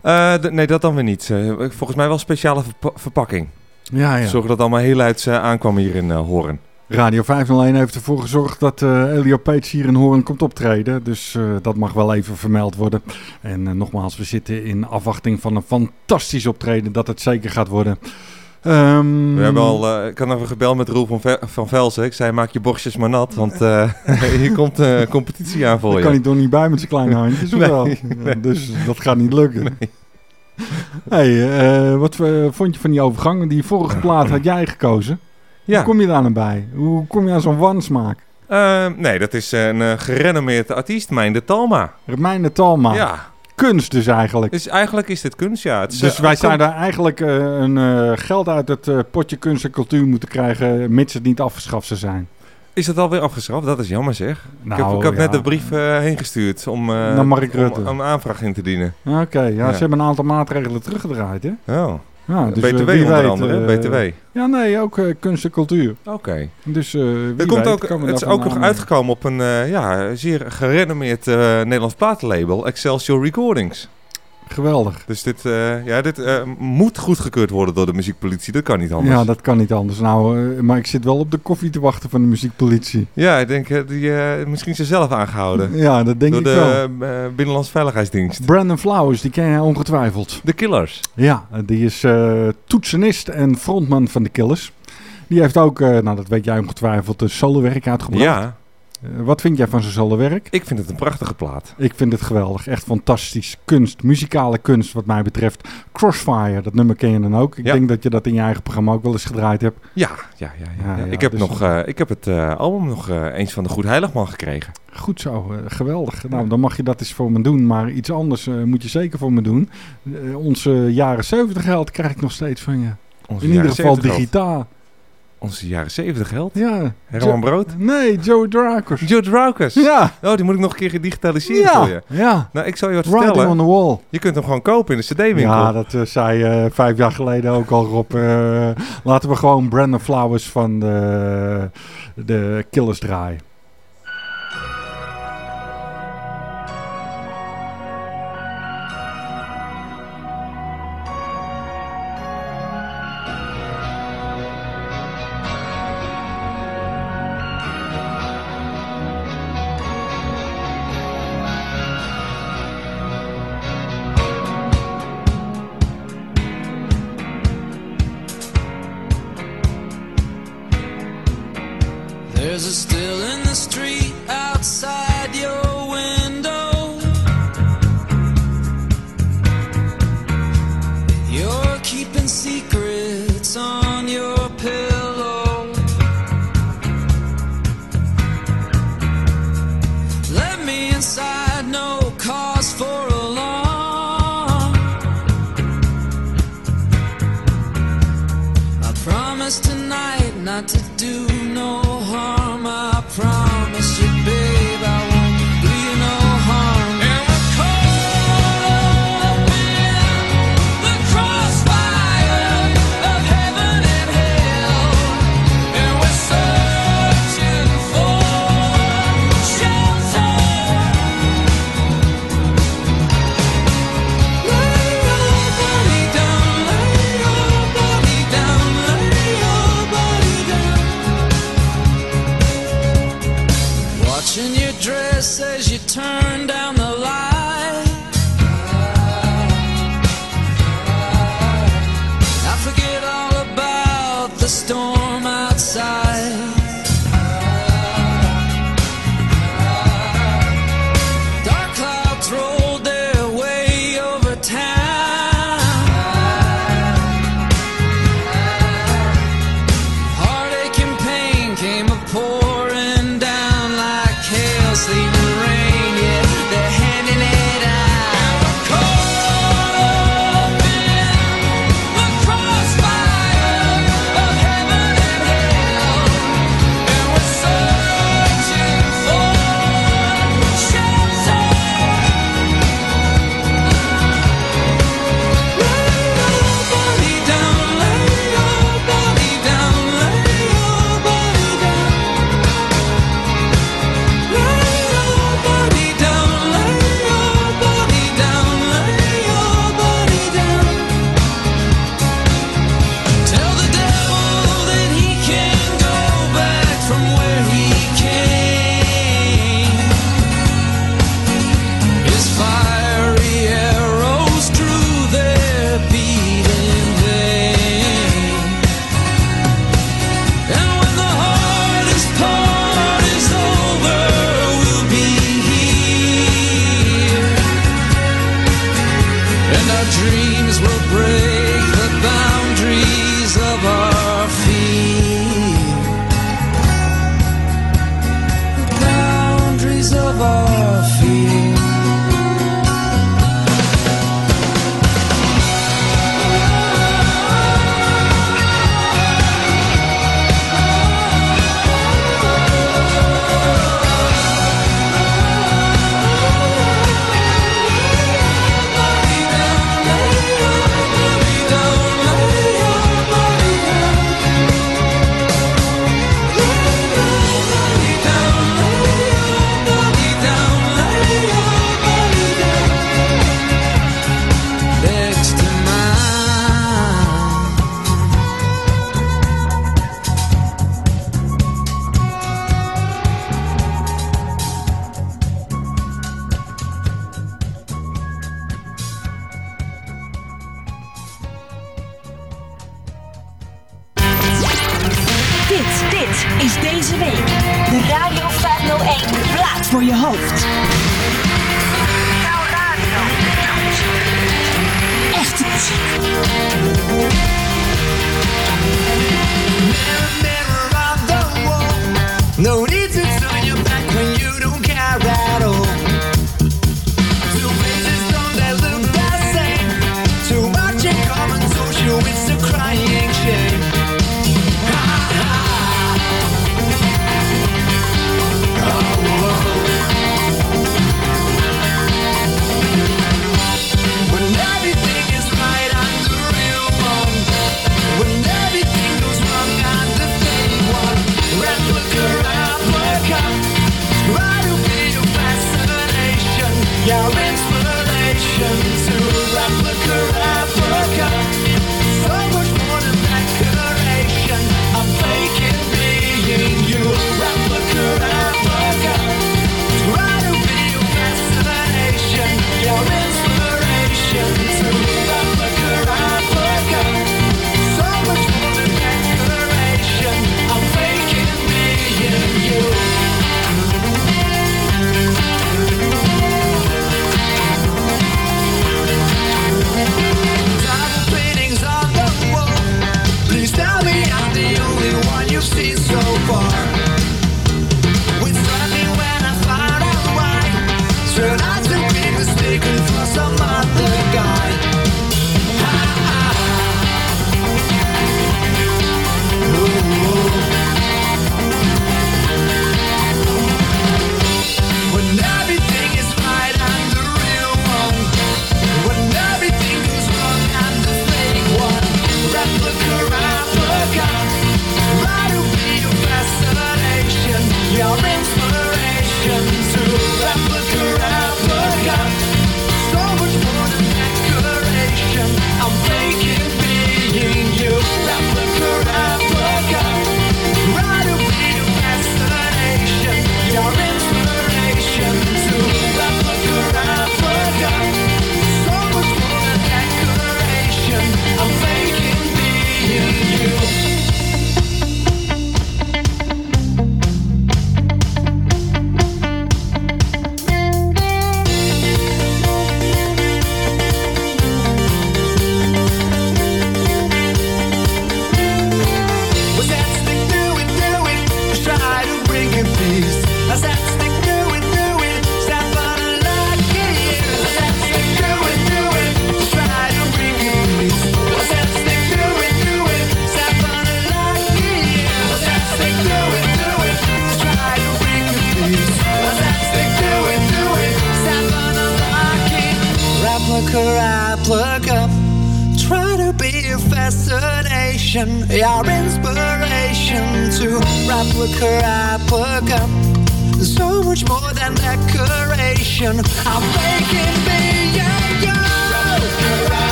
Eh, nee, dat dan weer niet. Eh, volgens mij wel speciale verpa- verpakking. Ja, ja. Zorgen dat het allemaal heel eh, aankwam hier in eh, Horen. Radio 501 heeft ervoor gezorgd dat eh Elio Peets hier in Hoorn komt optreden. Dus eh, dat mag wel even vermeld worden. En eh, nogmaals, we zitten in afwachting van een fantastisch optreden dat het zeker gaat worden. Ehm, We hebben al, ik had even gebeld met Roel van, Ve- van Velzen. Ik zei, maak je borstjes maar nat, want hier komt competitie aan voor Daar je. kan hij toch niet bij met zijn kleine handjes, Nee, wel? nee. Dus dat gaat niet lukken. Hey, eh, wat vond je van die overgang? Die vorige plaat had jij gekozen. Ja. Hoe kom je daar nou bij? Hoe kom je aan zo'n wansmaak? Eh, nee, dat is een uh, gerenommeerd artiest, Mijn de Talma. Mijn Talma. Ja. Kunst dus eigenlijk. Dus eigenlijk is dit kunst, ja. Het is, Dus eh, wij kom- zouden eigenlijk eh, een geld uit het potje kunst en cultuur moeten krijgen, mits het niet afgeschaft zou zijn. Is dat alweer afgeschaft? Dat is jammer zeg. Nou, ik heb, ik heb ja. net de brief eh, heen gestuurd om, om een aanvraag in te dienen. Oké, ja, Ja. ze hebben een aantal maatregelen teruggedraaid, hè? Oh. Ja, dus, BTW eh, onder weet, andere, eh, BTW. Ja, nee, ook eh, kunst en cultuur. Oké. Dus Het, komt weet ook, het is ook nog uitgekomen op een ja, zeer gerenommeerd Nederlands platenlabel, Excelsior Recordings. Geweldig. Dus dit, eh, ja, dit eh, moet goedgekeurd worden door de muziekpolitie. Dat kan niet anders. Ja, dat kan niet anders. Nou, eh, maar ik zit wel op de koffie te wachten van de muziekpolitie. Ja, ik denk, die, misschien ze zelf aangehouden. Ja, dat denk door ik de wel. eh, Binnenlandse Veiligheidsdienst. Brandon Flowers, die ken jij ongetwijfeld. De Killers. Ja, die is eh, toetsenist en frontman van de Killers. Die heeft ook, eh, nou dat weet jij ongetwijfeld, een solowerk uitgebracht. Ja. Eh, wat vind jij van zijn solowerk? Ik vind het een prachtige plaat. Ik vind het geweldig. Echt fantastisch. Kunst, muzikale kunst wat mij betreft. Crossfire, dat nummer ken je dan ook. Ik Ja. denk dat je dat in je eigen programma ook wel eens gedraaid hebt. Ja, ja, ja. ja, ik, heb dus- nog, eh, ik heb het eh, album nog eens van de Goed Heiligman gekregen. Goed zo, geweldig. Nou, dan mag je dat eens voor me doen. Maar iets anders moet je zeker voor me doen. Onze jaren 70 geld krijg ik nog steeds van je. Onze in ieder geval 70 geld. digitaal. Onze jaren 70 geld? Ja. Herman Brood? Nee, Joe Drakers. Joe Drakers? Ja. Oh, die moet ik nog een keer gedigitaliseren Ja, voor je. ja. Nou, ik zal je wat Writing vertellen. on the wall. Je kunt hem gewoon kopen in de cd-winkel. Ja, dat eh, zei eh, vijf jaar geleden ook al Rob. Eh, laten we gewoon Brandon Flowers van de, de Killers draaien.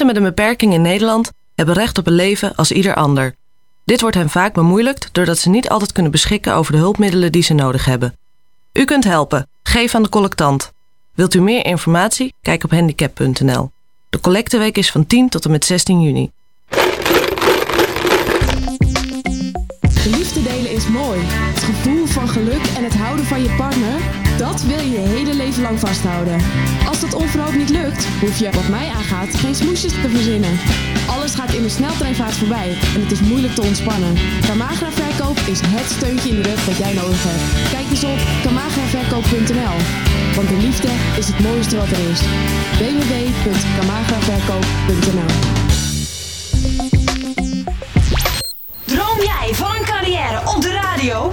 Mensen met een beperking in Nederland hebben recht op een leven als ieder ander. Dit wordt hen vaak bemoeilijkt doordat ze niet altijd kunnen beschikken over de hulpmiddelen die ze nodig hebben. U kunt helpen. Geef aan de collectant. Wilt u meer informatie? Kijk op handicap.nl. De collecteweek is van 10 tot en met 16 juni. De liefde delen is mooi. Het gevoel van geluk en het houden van je partner, dat wil je je hele leven lang vasthouden. Als dat onverhoopt niet lukt, hoef je, wat mij aangaat, geen smoesjes te verzinnen. Alles gaat in de sneltreinvaart voorbij en het is moeilijk te ontspannen. Camagra Verkoop is het steuntje in de rug dat jij nodig hebt. Kijk eens op camagraverkoop.nl, want de liefde is het mooiste wat er is. www.camagraverkoop.nl Droom jij van een carrière op de radio?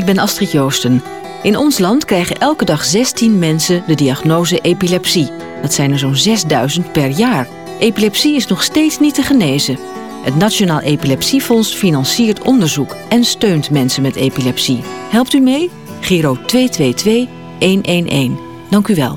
Ik ben Astrid Joosten. In ons land krijgen elke dag 16 mensen de diagnose epilepsie. Dat zijn er zo'n 6000 per jaar. Epilepsie is nog steeds niet te genezen. Het Nationaal Epilepsiefonds financiert onderzoek en steunt mensen met epilepsie. Helpt u mee? Giro 222 111. Dank u wel.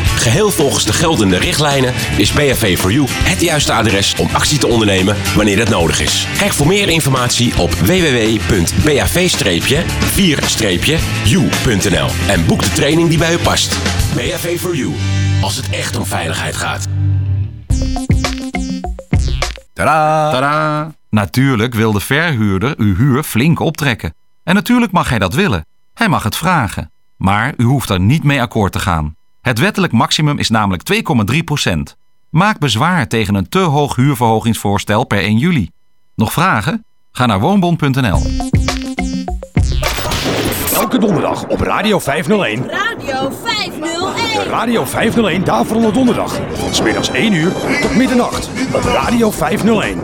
Geheel volgens de geldende richtlijnen is BHV for You het juiste adres om actie te ondernemen wanneer dat nodig is. Kijk voor meer informatie op www.bav-4-u.nl en boek de training die bij u past. BHV for You, als het echt om veiligheid gaat. Tadaa! Tadaa! Natuurlijk wil de verhuurder uw huur flink optrekken. En natuurlijk mag hij dat willen. Hij mag het vragen. Maar u hoeft er niet mee akkoord te gaan. Het wettelijk maximum is namelijk 2,3% Maak bezwaar tegen een te hoog huurverhogingsvoorstel per 1 juli. Nog vragen? Ga naar woonbond.nl. Elke donderdag op Radio 501. Radio 501. Radio 501 Daverende Donderdag. Van smiddags 1 uur tot middernacht op Radio 501.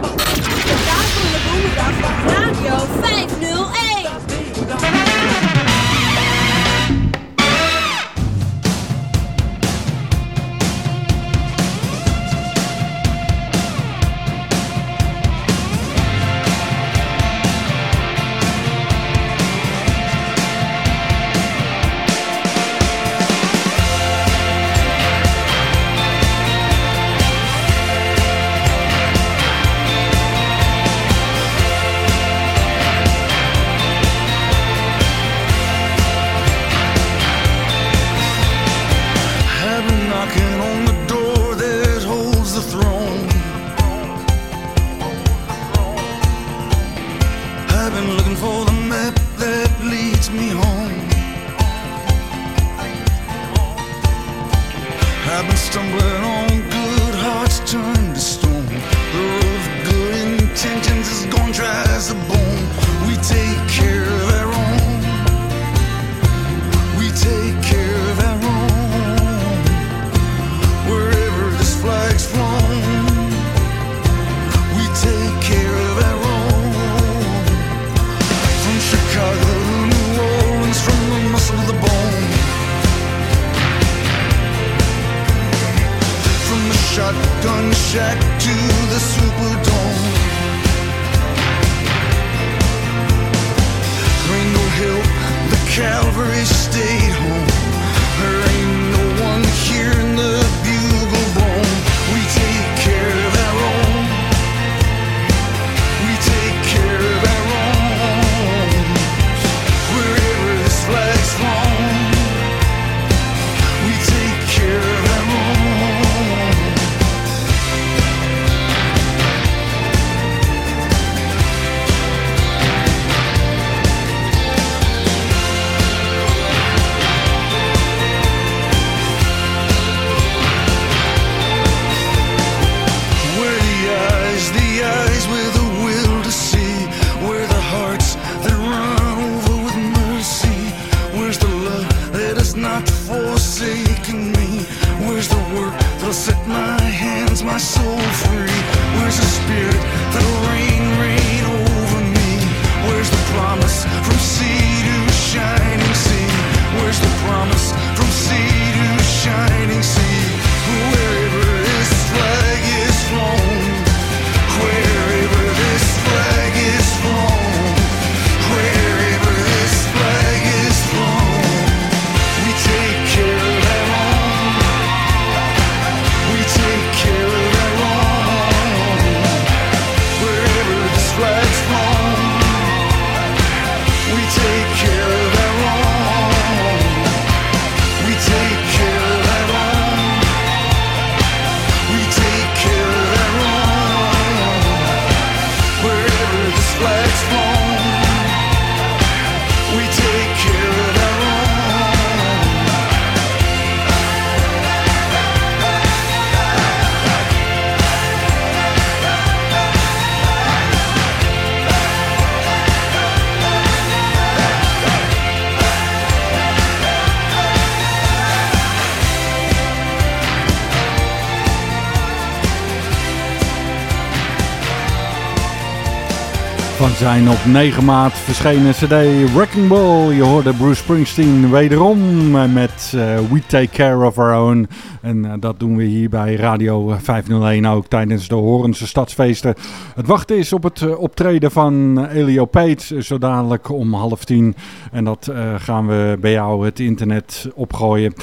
Zijn op 9 maart verschenen CD Wrecking Ball. Je hoorde Bruce Springsteen wederom met eh, We Take Care of Our Own. En eh, dat doen we hier bij Radio 501 ook tijdens de Horense Stadsfeesten. Het wachten is op het eh, optreden van Elio Peet, zo dadelijk om half tien. En dat gaan we bij jou het internet opgooien.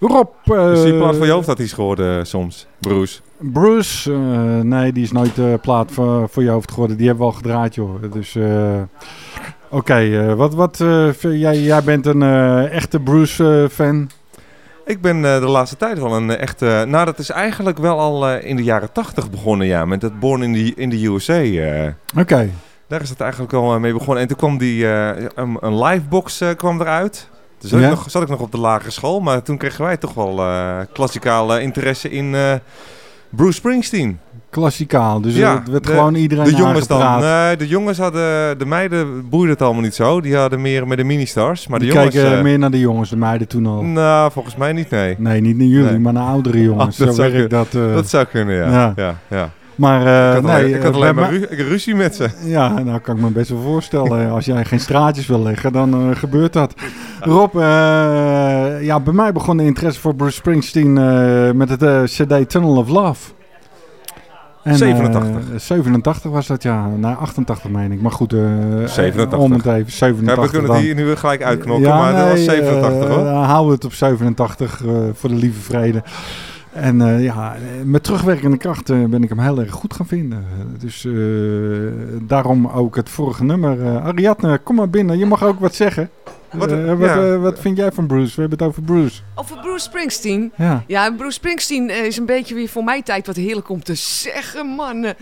Rob... eh, Is die plaat voor je hoofd dat is geworden soms, Bruce? Bruce, eh, nee, die is nooit eh, plaat voor, voor je hoofd geworden. Die hebben we al gedraaid, joh. Dus, eh, oké, eh, wat, wat, eh, vind jij, jij bent een eh, echte Bruce-fan. Ik ben eh, de laatste tijd wel een eh, echte... Nou, dat is eigenlijk wel al eh, in de jaren tachtig begonnen, ja. Met het Born in the, in the USA. eh. Oké. Daar is het eigenlijk al eh, mee begonnen. En toen kwam die, eh, een, een livebox eh, kwam eruit. Toen zat, Ja? ik nog, zat ik nog op de lagere school. Maar toen kregen wij toch wel klassikale interesse in eh, Bruce Springsteen. Klassikaal, dus eh, het werd gewoon iedereen De jongens dan. Nee, de jongens hadden... De meiden boeide het allemaal niet zo. Die hadden meer met de ministars. Maar Die de jongens... keken eh, meer naar de jongens, de meiden toen al. Nou, volgens mij niet, nee. Nee, niet naar jullie, Nee. maar naar oudere jongens. Oh, dat Zo zou werkt dat. dat zou kunnen, ja. Ja, ja. Maar eh, ik had nee, alleen, ik had eh, alleen maar ru- ruzie met ze. Ja, nou kan ik me best wel voorstellen. Als jij geen straatjes wil leggen, dan eh, gebeurt dat. Rob, ja, bij mij begon de interesse voor Bruce Springsteen met het CD Tunnel of Love. En, 87. eh, 87 was dat, ja. Nou, 88 meen ik. Maar goed, eh, 87. om het even. 87 Ja, we kunnen dan. die nu weer gelijk uitknokken, maar dat was 87 eh, hoor. We het op 87 eh, voor de lieve vrede. En eh, ja, met terugwerkende kracht eh, ben ik hem heel erg goed gaan vinden. Dus eh, daarom ook het vorige nummer. Eh, Ariadne, kom maar binnen. Je mag ook wat zeggen. Wat- wat, ja. wat vind jij van Bruce? We hebben het over Bruce. Over Bruce Springsteen. Ja. Bruce Springsteen is een beetje weer voor mijn tijd wat heerlijk om te zeggen, man.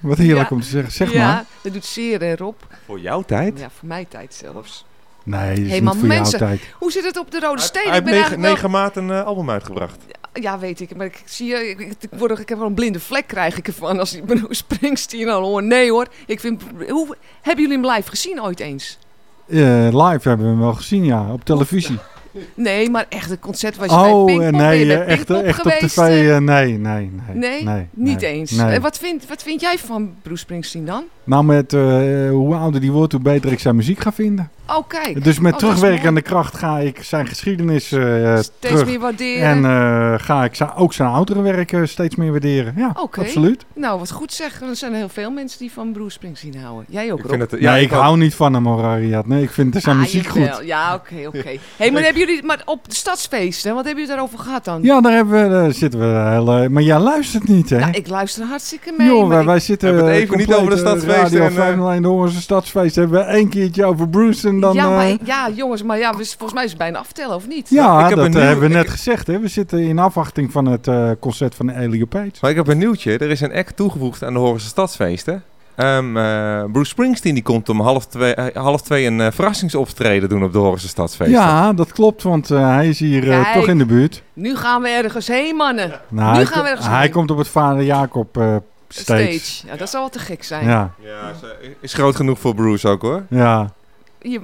Wat heerlijk Ja. om te zeggen. Zeg ja, maar. dat doet zeer, hè, Rob. Voor jouw tijd? Ja, voor mijn tijd zelfs. Nee, dat is Hey, niet man, voor mensen, jouw tijd. hoe zit het op de Rode Steen? Hij heeft ik ben negen, maart een eh, album uitgebracht. Ja, weet ik. Maar ik zie je, ik, ik, ik word, ik heb wel een blinde vlek krijg ik ervan als ik Bruce Springsteen al hoor. Nee hoor. Ik vind, hoe, hebben jullie hem live gezien ooit eens? Eh, live hebben we hem wel gezien, ja. Op televisie. Nee, maar echt een concert was je Oh, bij eh, Pinkpop, nee, ben je eh, bij echt, echt op geweest? tv. eh? eh, nee, nee, nee. Nee, niet nee, eens. nee. En wat vind, wat vind jij van Bruce Springsteen dan? Nou, met eh, hoe ouder die wordt, hoe beter ik zijn muziek ga vinden. Oh, kijk. Dus met Oh, terugwerkende kracht ga ik zijn geschiedenis eh terug. meer waarderen. En eh, ga ik zijn, ook zijn oudere werk eh, steeds meer waarderen. Ja, Oké. absoluut. Nou, wat goed zeg. Er zijn heel veel mensen die van Bruce Springsteen houden. Jij ook, Ik Rob? vind het, nee, ik hou niet van hem, hoor, Ariad. Nee, ik vind zijn Ah, muziek goed. Ja, oké, oké. hey, maar hebben jullie... Maar op de stadsfeesten, wat hebben jullie daarover gehad dan? Ja, daar, hebben we, daar zitten we heel... eh, maar jij luistert niet, hè? Ja, ik luister hartstikke mee. Joh, maar wij, wij zitten Hebben we het eh, even niet over de eh, stadsfeesten Radio en, eh, 501 de Stadsfeest. Hebben we één keertje over Bruce en dan... ja, maar, eh, ja, jongens, maar ja, dus volgens mij is het bijna aftellen, of niet? ja, ik heb dat een eh, nieuw- hebben we net ik- gezegd. Hè? We zitten in afwachting van het eh, concert van Elio Page. Maar ik heb een nieuwtje. Er is een act toegevoegd aan de Horense Stadsfeesten. Um, Bruce Springsteen die komt om half twee, eh, half een eh, verrassingsoptreden doen op de Horse Stadsfeest. Ja, dat klopt, want hij is hier toch in de buurt. Nu gaan we ergens heen, mannen. Nou, nu hij, gaan we ergens hij komt op het Vader Jacob stage. stage. Ja, dat ja. zou wel te gek zijn. Ja, ja is groot genoeg voor Bruce ook hoor. Ja.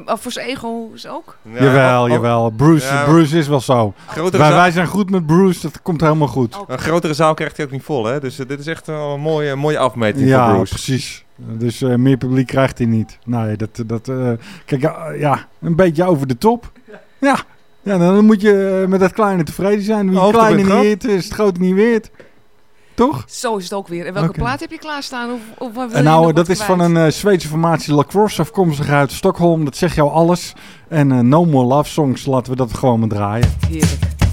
Voor zijn ego ook? Ja, jawel, oh, oh. jawel. Bruce, Bruce is wel zo. Wij, wij, zijn goed met Bruce, dat komt helemaal goed. Een grotere zaal krijgt hij ook niet vol, hè? Dus dit is echt een mooie, mooie afmeting voor Bruce. Ja, precies. Dus eh, meer publiek krijgt hij niet. Nee, dat, dat, eh, kijk, ja, een beetje over de top. Ja, ja dan moet je eh, met dat kleine tevreden zijn. Wie het kleine niet eet, is het grote niet weer. Toch? Zo is het ook weer. En welke plaat heb je klaarstaan? Of, wat wil en nou, dat is van een Zweedse formatie Lacrosse, afkomstig uit Stockholm. Dat zegt jou alles. En No More Love Songs, laten we dat gewoon maar draaien. Heerlijk.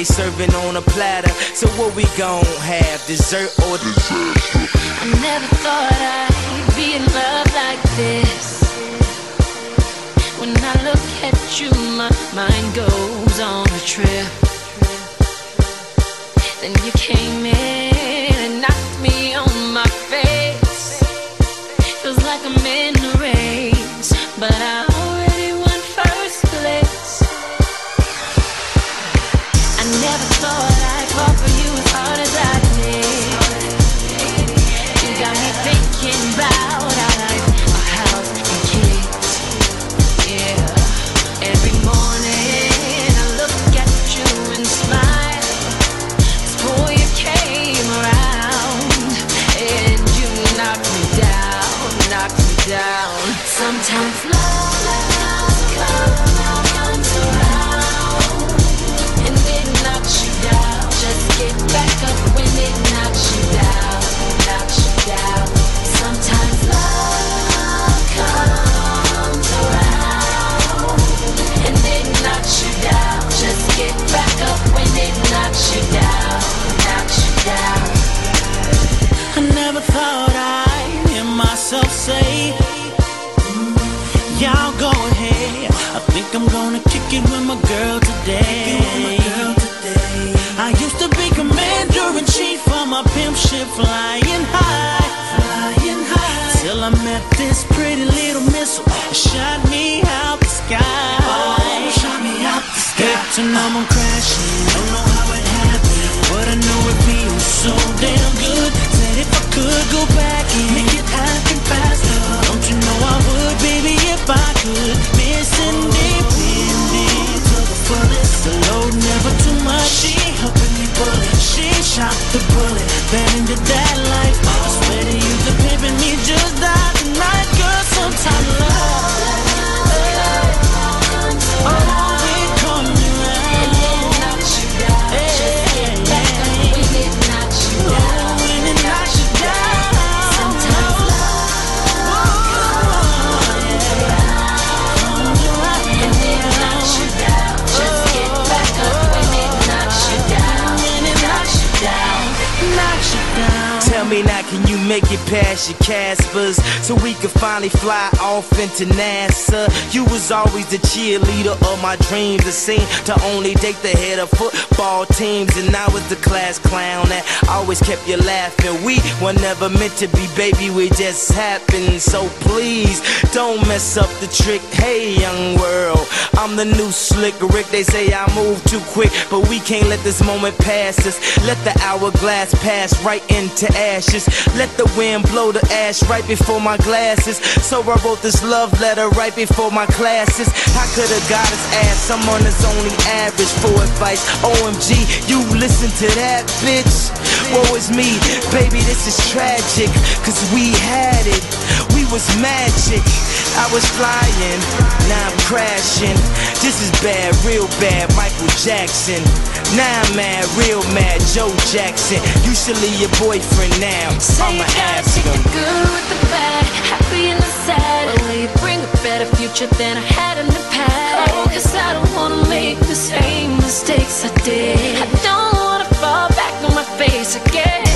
they serving on a platter. So what we gon' have? Dessert too much. She helping me bullet. She shot the bullet. Then in the. Make it past your Caspers so we could finally fly off into NASA? You was always the cheerleader of my dreams. It seemed to only date the head of football teams, and I was the class clown that always kept you laughing. We were never meant to be, baby. We just happened. So please don't mess up the trick. Hey, young world, I'm the new slick Rick. They say I move too quick, but we can't let this moment pass us. Let the hourglass pass right into ashes. Let the wind blow the ash right before my glasses. So I wrote this love letter right before my classes. I could have got his ass, someone that's only average for advice. OMG, you listen to that, bitch. Woe is me, baby, this is tragic. Cause we had it, we was magic. I was flying, now I'm crashing. This is bad, real bad, Michael Jackson. Now I'm mad, real mad, Joe Jackson. You should leave your boyfriend now. Say you gotta the good with the bad, happy and the sad. Will you bring a better future than I had in the past? Oh, cause I don't wanna make the same mistakes I did. I don't wanna fall back on my face again.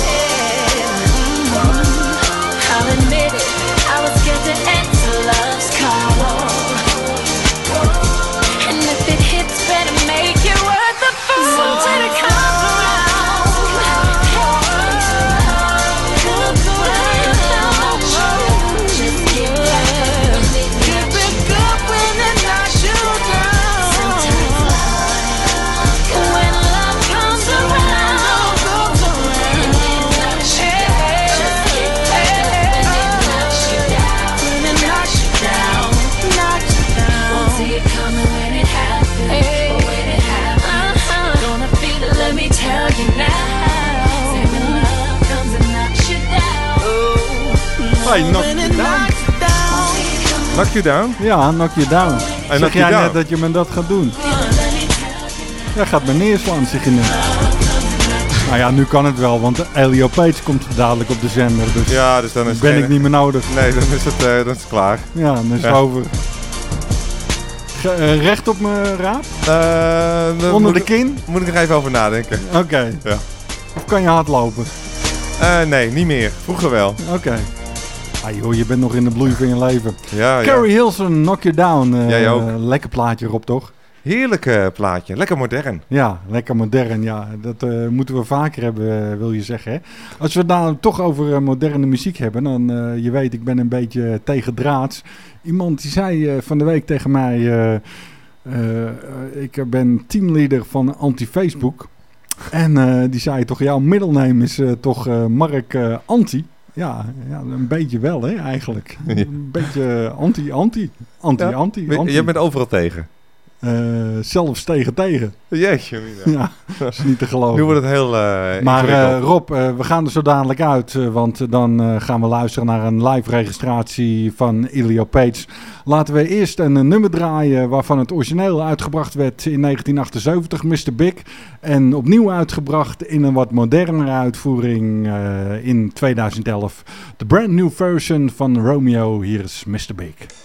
Knock you down? Ja, knock you down. Hey, zeg jij net dat je me dat gaat doen? Jij gaat me neerslaan, zeg je net. Nou ja, nu kan het wel, want Elio Page komt dadelijk op de zender. Dus Ja, dus dan is ben geen- ik niet meer nodig. Nee, dan is het, eh, dan is het klaar. Ja, dan is het Ja. over. Ge- eh, recht op mijn raap? Eh, Onder de kin? Moet ik er even over nadenken. Oké. Ja. Of kan je hardlopen? Nee, niet meer. Vroeger wel. Oké. Ah joh, je bent nog in de bloei van je leven. Ja, ja. Carrie Hilson, Knock You Down. eh, Jij ook. Lekker plaatje erop, toch? Heerlijk eh, plaatje. Lekker modern. Ja, lekker modern. Ja, dat eh, moeten we vaker hebben, wil je zeggen. Hè? Als we het nou toch over moderne muziek hebben, dan, je weet, ik ben een beetje tegen draads. Iemand die zei van de week tegen mij, ik ben teamleader van Anti-Facebook. En die zei toch, jouw middelneem is toch Mark Anti. Ja, ja, een beetje wel hè, eigenlijk. Een beetje anti-anti. Anti-anti. Ja, anti. Jij bent overal tegen. Eh, zelfs tegen tegen. Jeetje, mina. Ja, dat is niet te geloven. Nu wordt het heel eh Maar eh, Rob, we gaan er zo dadelijk uit, want dan gaan we luisteren naar een live registratie van Ilio Page. Laten we eerst een, nummer draaien waarvan het origineel uitgebracht werd in 1978, Mr. Big. En opnieuw uitgebracht in een wat modernere uitvoering in 2011. De brand new version van Romeo, hier is Mr. Big.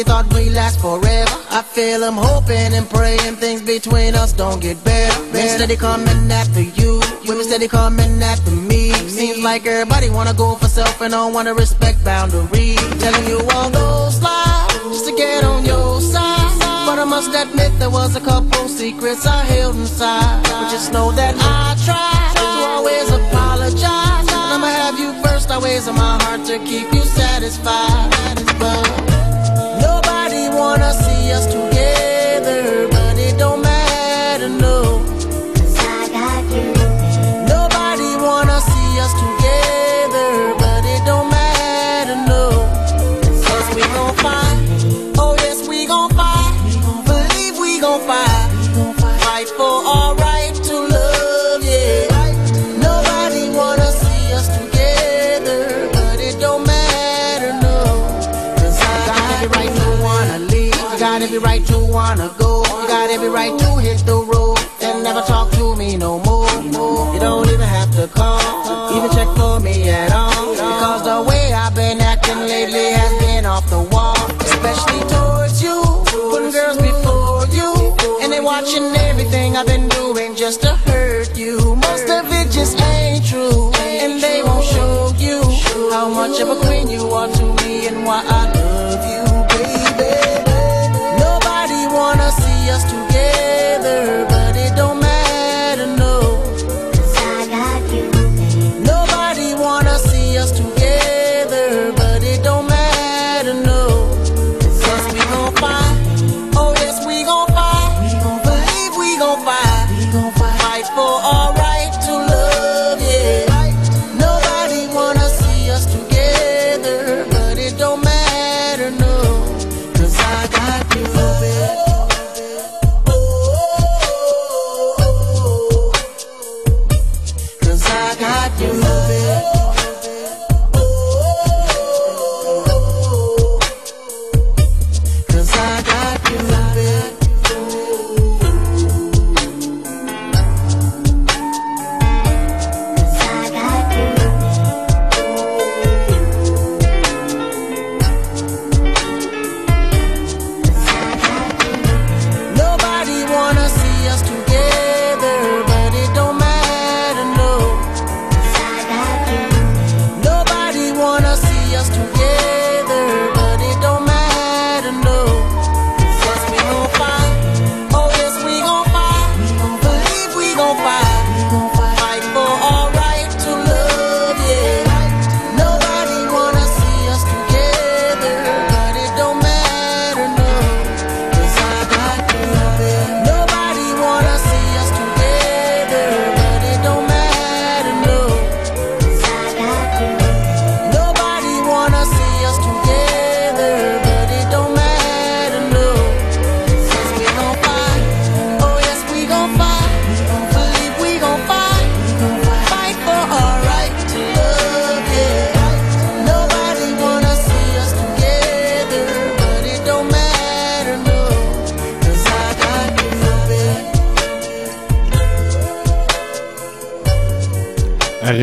Nobody thought we last forever. I feel I'm hoping and praying things between us don't get better. Men steady coming after you, women steady coming after me. Seems like everybody wanna go for self and don't wanna respect boundaries. Telling you all those lies just to get on your side. But I must admit there was a couple secrets I held inside. But just know that I tried to always apologize. And I'ma have you first always in my heart to keep you satisfied. Nobody wanna see us together, everything I've been doing just to hurt you. Most of it just ain't true, and they won't show you how much of a queen you are to me and why I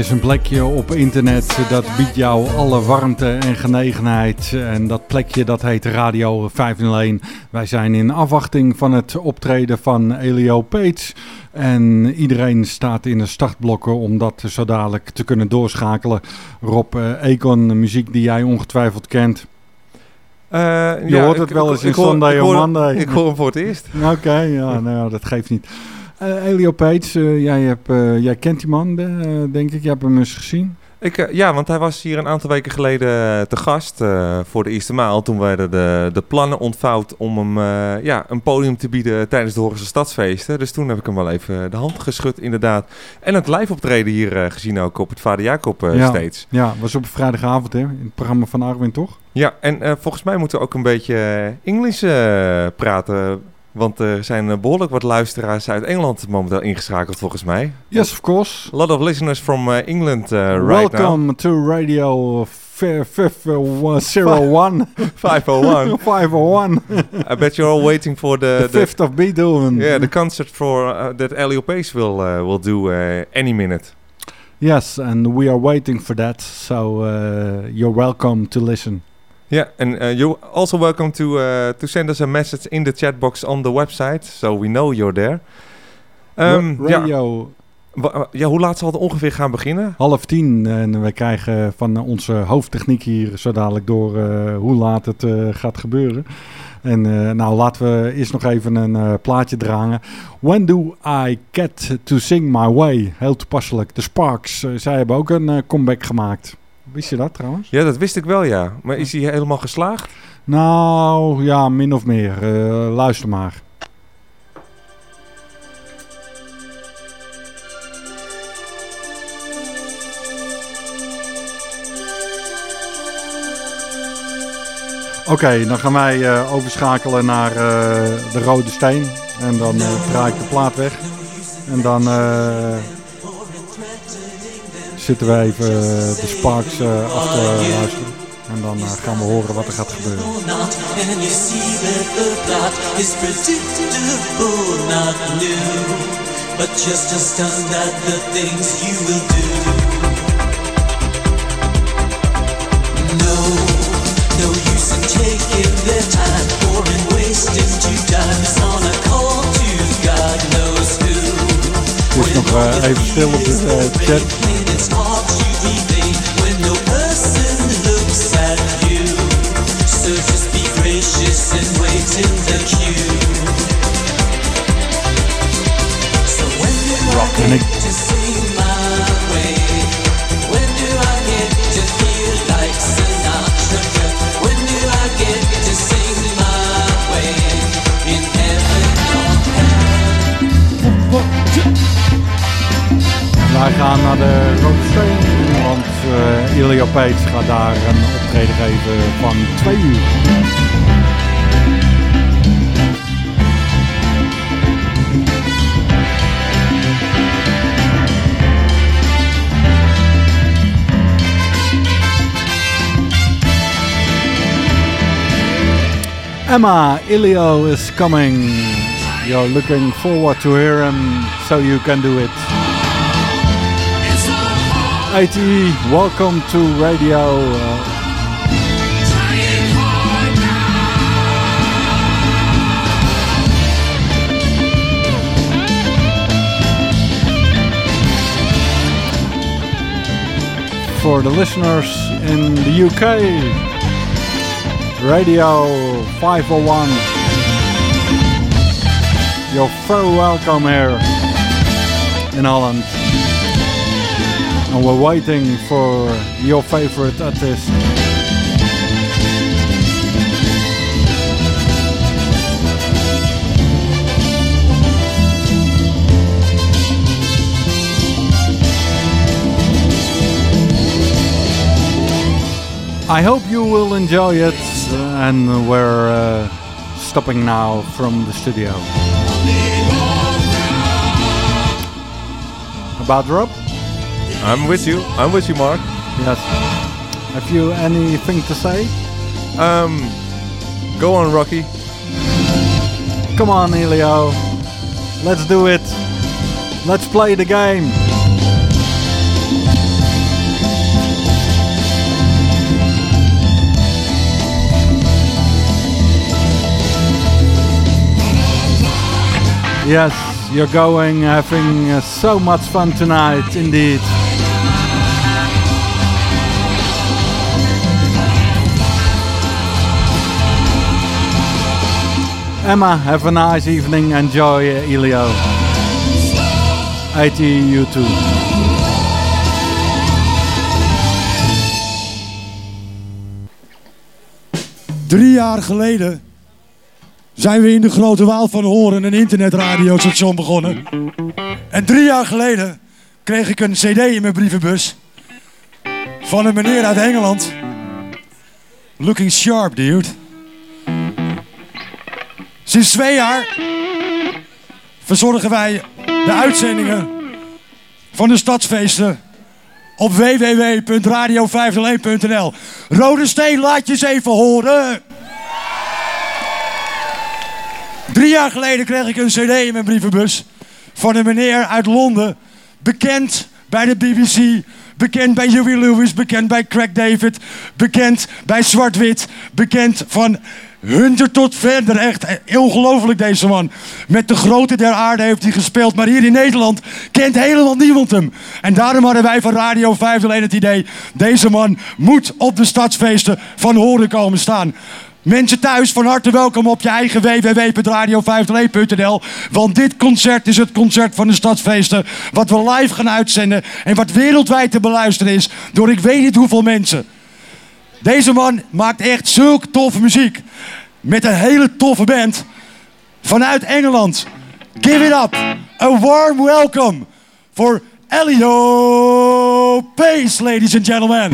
is een plekje op internet dat biedt jou alle warmte en genegenheid. En dat plekje dat heet Radio 501. Wij zijn in afwachting van het optreden van Elio Peets. En iedereen staat in de startblokken om dat zo dadelijk te kunnen doorschakelen. Rob eh, Econ, muziek die jij ongetwijfeld kent. Eh, Je ja, hoort het ik- wel ik- eens in ik hoor- Sunday hoor- Monday. ik hoor hem voor het eerst. Oké, ja, nou, dat geeft niet. Eh, Elio Peets, eh, jij, hebt, eh, jij kent die man, denk ik. Je hebt hem eens gezien. Ik, ja, want hij was hier een aantal weken geleden te gast voor de eerste maal. Toen werden de, de plannen ontvouwd om hem ja, een podium te bieden tijdens de Horense Stadsfeesten. Dus toen heb ik hem wel even de hand geschud, inderdaad. En het live optreden hier gezien ook op het Vader Jacob ja, steeds. Ja, was op vrijdagavond, hè? In het programma van Arwin, toch? Ja, en volgens mij moeten we ook een beetje Engels praten. Want er zijn eh, behoorlijk wat luisteraars uit Engeland momenteel ingeschakeld volgens mij. Yes, of course. A lot of listeners from uh, England uh, right now. Welcome to Radio fi- fi- fi- one- zero one. 501. 501. I bet you're all waiting for the... The 5th of Beethoven. Yeah, the concert for uh, that Elio Pace will, uh, will do uh, any minute. Yes, and we are waiting for that. So uh, you're welcome to listen. Yeah, and uh, you're also welcome to uh, to send us a message in the chat box on the website, so we know you're there. Um, Ra- radio. Ja, ja, hoe laat zal het ongeveer gaan beginnen? Half tien. En we krijgen van onze hoofdtechniek hier zo dadelijk door eh, hoe laat het eh, gaat gebeuren. En eh, nou, laten we eerst nog even een eh, plaatje dragen. When do I get to sing my way? Heel toepasselijk. De Sparks, eh, zij hebben ook een eh, comeback gemaakt. Wist je dat trouwens? Ja, dat wist ik wel, ja. Maar is hij helemaal geslaagd? Nou, ja, min of meer. Eh, luister maar. Oké, dan gaan wij eh, overschakelen naar eh, de Rode Steen. En dan draai ik de plaat weg. En dan zitten we even eh, de Sparks eh, af te luisteren. En dan eh, gaan we horen wat er gaat gebeuren. but just a stunt at the things you will do. No, no use in taking their time or in wasting two times on a no person looks at you. So just be gracious and wait in the queue. So when do I En get ik- to sing my way? When do I get to feel like Sinatra? When do I get to sing my way? In heaven or Wij gaan naar de Rode Steen, want eh Ilio Peets gaat daar een optreden geven van twee uur. Emma, Ilio is coming. You're looking forward to hear him, so you can do it. IT, welcome to radio. for the listeners in the UK, Radio 501. You're very welcome here in Holland. And we're waiting for your favorite artist. I hope you will enjoy it, and we're uh, stopping now from the studio. About Rob? I'm with you. I'm with you, Mark. Yes. Have you anything to say? Um, go on, Rocky. Come on, Elio. Let's do it. Let's play the game. Yes, you're going, having uh, so much fun tonight, indeed. Emma, have a nice evening. Enjoy uh, Elio. IT, you too. Drie jaar geleden zijn we in de Grote Waal van Horen een internetradiostation begonnen. En drie jaar geleden kreeg ik een cd in mijn brievenbus van een meneer uit Engeland. Looking sharp, dude. Sinds twee jaar verzorgen wij de uitzendingen van de stadsfeesten op www.radio501.nl. Rode Steen, laat je eens even horen. Drie jaar geleden kreeg ik een cd in mijn brievenbus van een meneer uit Londen. Bekend bij de BBC, bekend bij Huey Lewis, bekend bij Craig David, bekend bij Zwart-Wit, bekend van Hunter tot verder. Echt ongelooflijk deze man. Met de grote der aarde heeft hij gespeeld, maar hier in Nederland kent helemaal niemand hem. En daarom hadden wij van Radio 5 alleen het idee, deze man moet op de stadsfeesten van Horen komen staan. Mensen thuis, van harte welkom op je eigen www.radio501.nl. Want dit concert is het concert van de stadsfeesten. Wat we live gaan uitzenden. En wat wereldwijd te beluisteren is door ik weet niet hoeveel mensen. Deze man maakt echt zulke toffe muziek. Met een hele toffe band. Vanuit Engeland. Give it up. A warm welcome for Elio Pace, ladies and gentlemen.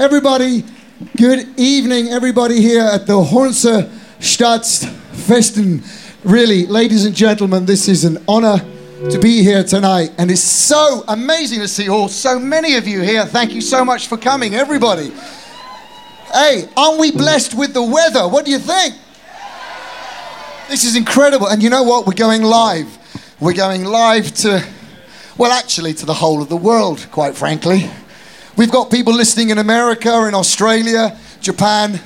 Everybody. Good evening, everybody here at the Hornse Staatsfesten. Really, ladies and gentlemen, this is an honor to be here tonight, and it's so amazing to see all so many of you here. Thank you so much for coming, everybody. Hey, aren't we blessed with the weather? What do you think? This is incredible. And you know what? We're going live. We're going live to, well, actually, to the whole of the world, quite frankly. We've got people listening in America, in Australia, Japan,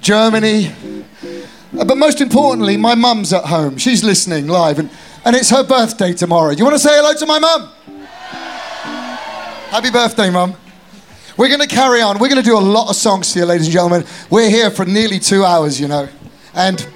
Germany. Uh, But most importantly, my mum's at home. She's listening live, and, and it's her birthday tomorrow. Do you want to say hello to my mum? Happy birthday, mum. We're going to carry on. We're going to do a lot of songs here, ladies and gentlemen. We're here for nearly two hours, you know. And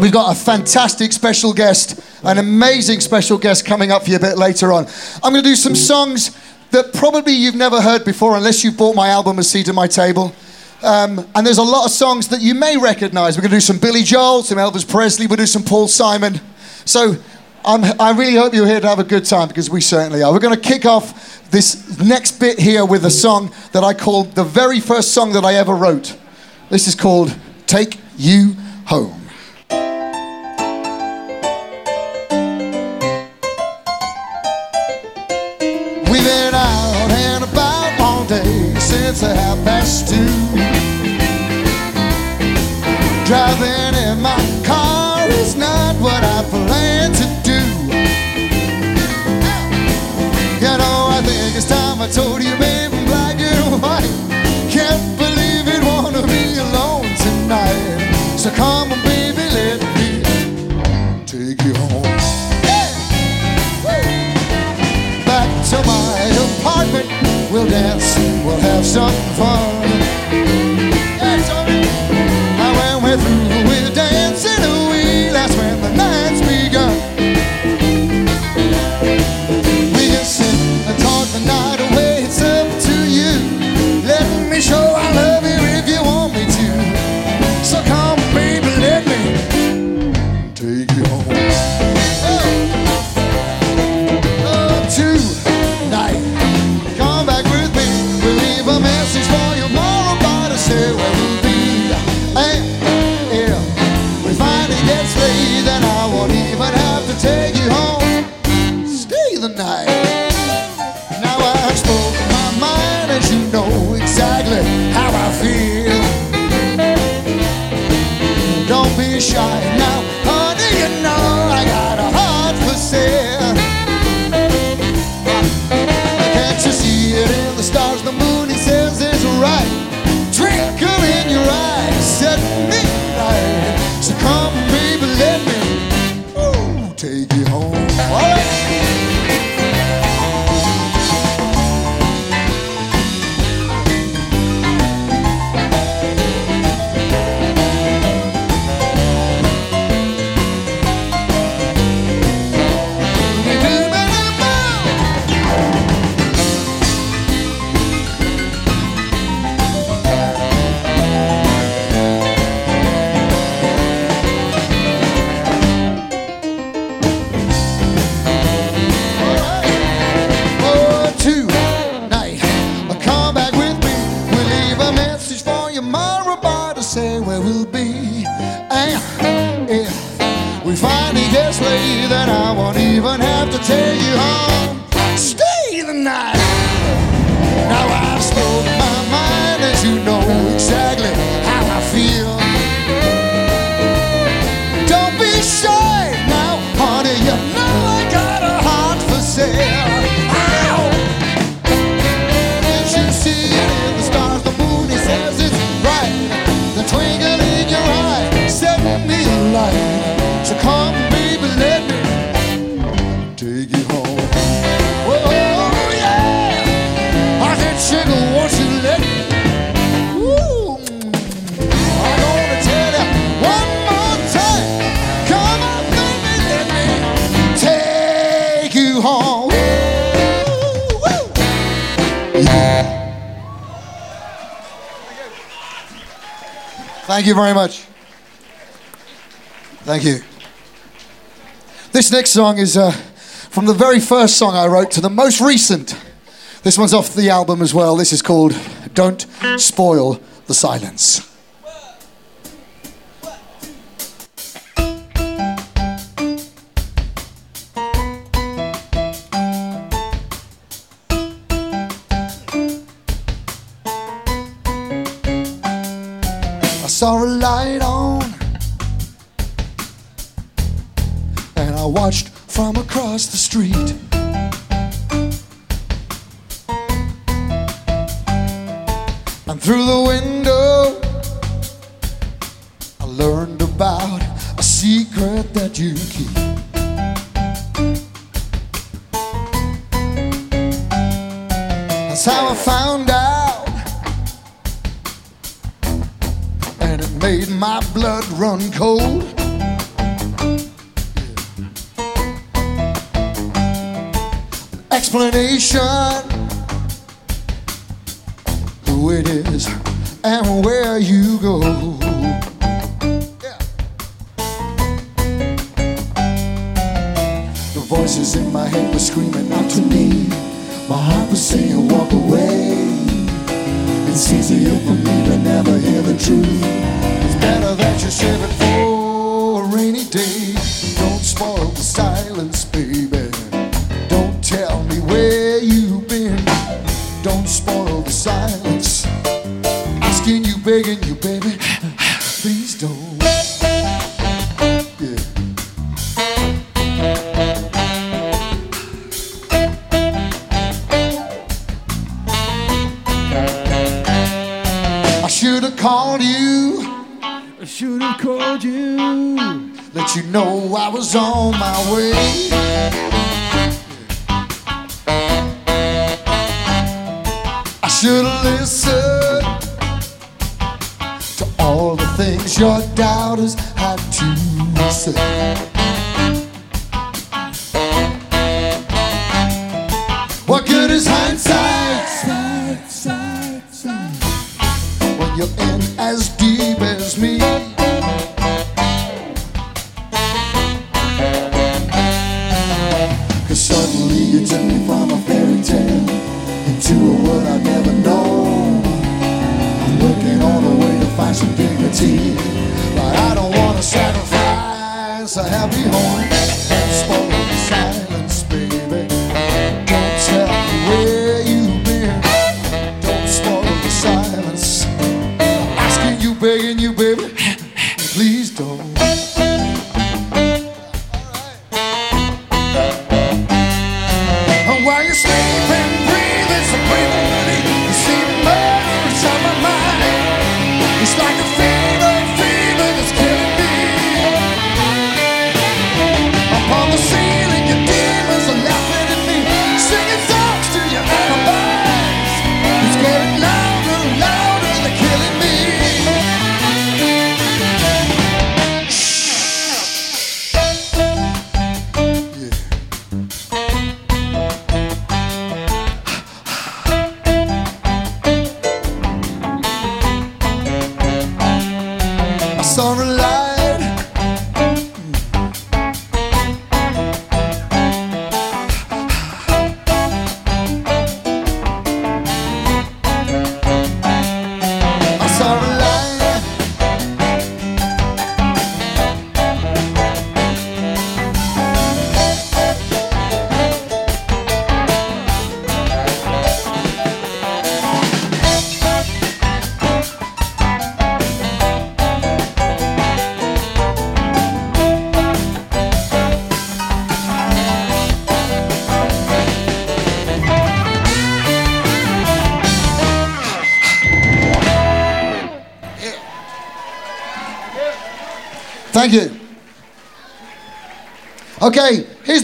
we've got a fantastic special guest, an amazing special guest coming up for you a bit later on. I'm going to do some songs that probably you've never heard before unless you've bought my album A Seat at My Table. Um, and there's a lot of songs that you may recognize. We're going to do some Billy Joel, some Elvis Presley, we'll do some Paul Simon. So I'm, I really hope you're here to have a good time because we certainly are. We're going to kick off this next bit here with a song that I called the very first song that I ever wrote. This is called Take You Home. Since a half past two. Driving in my car is not what I planned to do. You know, I think it's time I told you, baby, black and white. Can't believe it, wanna be alone tonight. So come we'll have some fun. You very much. Thank you. This next song is uh, from the very first song I wrote to the most recent. This one's off the album as well. This is called Don't Spoil the Silence. Run cold. Explanation day.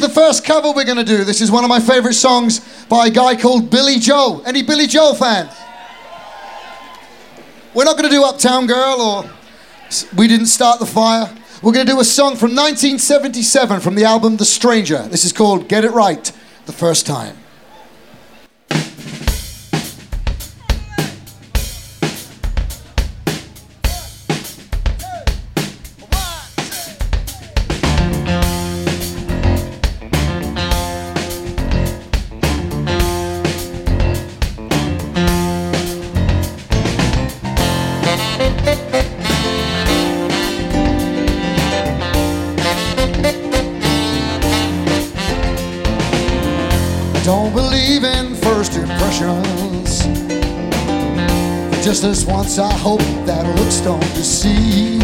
the first cover we're going to do. This is one of my favorite songs by a guy called Billy Joel. Any Billy Joel fans? We're not going to do Uptown Girl or We Didn't Start the Fire. We're going to do a song from 1977 from the album The Stranger. This is called Get It Right the First Time. don't believe in first impressions. Just this once, I hope that looks don't deceive.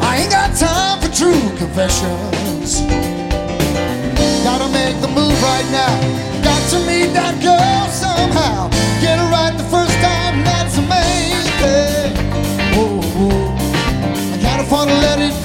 I ain't got time for true confessions. Gotta make the move right now. Got to meet that girl somehow. Get her right the first time, that's amazing. Oh, oh. I gotta find a letter.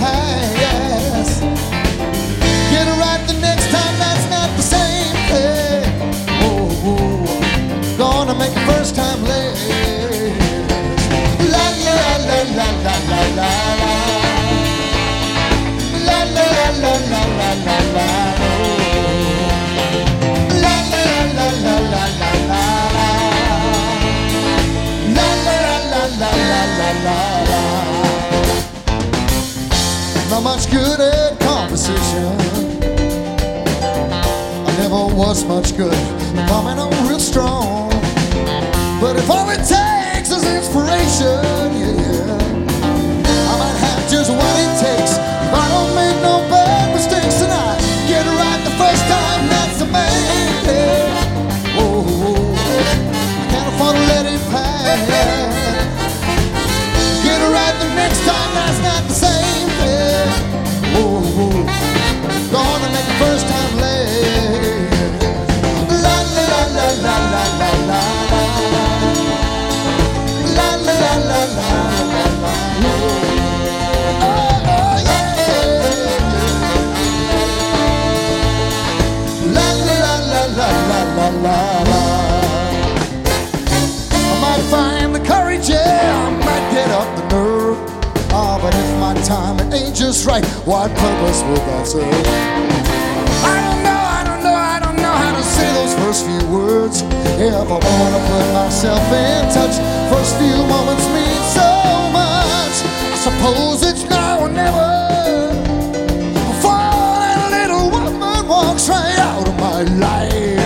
Not much good at conversation. I never was much good. Coming on real strong. But if all it takes is inspiration, yeah. Don't make no bad mistakes get it right the first time, that's the main thing. Oh, oh, oh, I can't afford to let it pass. Get it right the next time, that's not the same the courage, yeah, I might get up the nerve. Ah, but if my time ain't just right, what purpose would that serve? I don't know, I don't know, I don't know how to say those first few words. If I wanna put myself in touch, first few moments mean so much. I suppose it's now or never. Before that little woman walks right out of my life.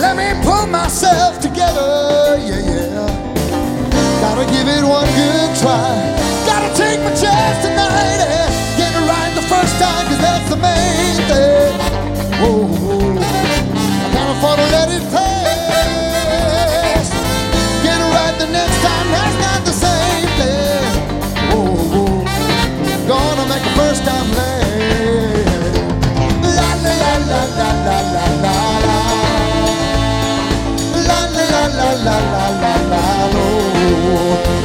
Let me pull myself together, yeah, yeah. Gotta give it one good try. Gotta take my chance tonight and get it right the first time, cause that's the main thing. Whoa, whoa. I can't afford to let it pass. Get it right the next time, that's not the same thing. Whoa, whoa. Gonna make the first time last. La la la la la la la. La la la la la oh.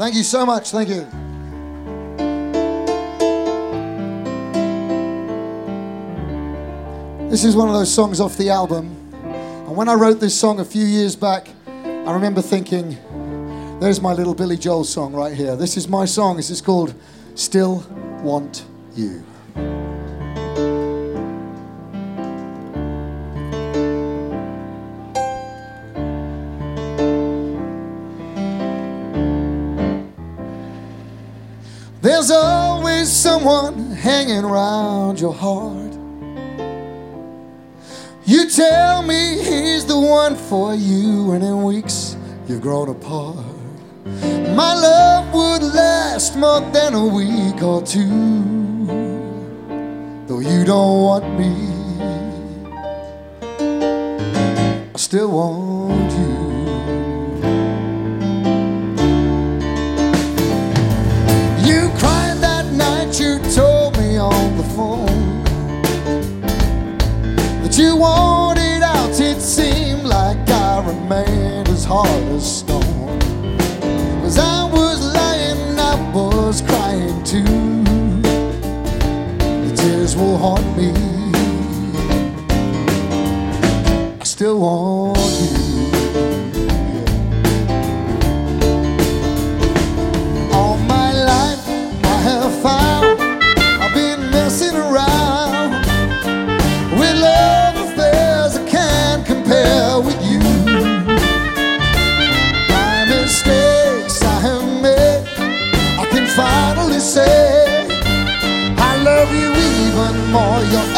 Thank you so much. Thank you. This is one of those songs off the album. And when I wrote this song a few years back, I remember thinking, there's my little Billy Joel song right here. This is my song. This is called Still Want You. Someone hanging around your heart. You tell me he's the one for you, and in weeks you've grown apart. My love would last more than a week or two, though you don't want me. I still want wanted out. It seemed like I remained as hard as stone. As I was lying, I was crying too. The tears will haunt me. I still want more.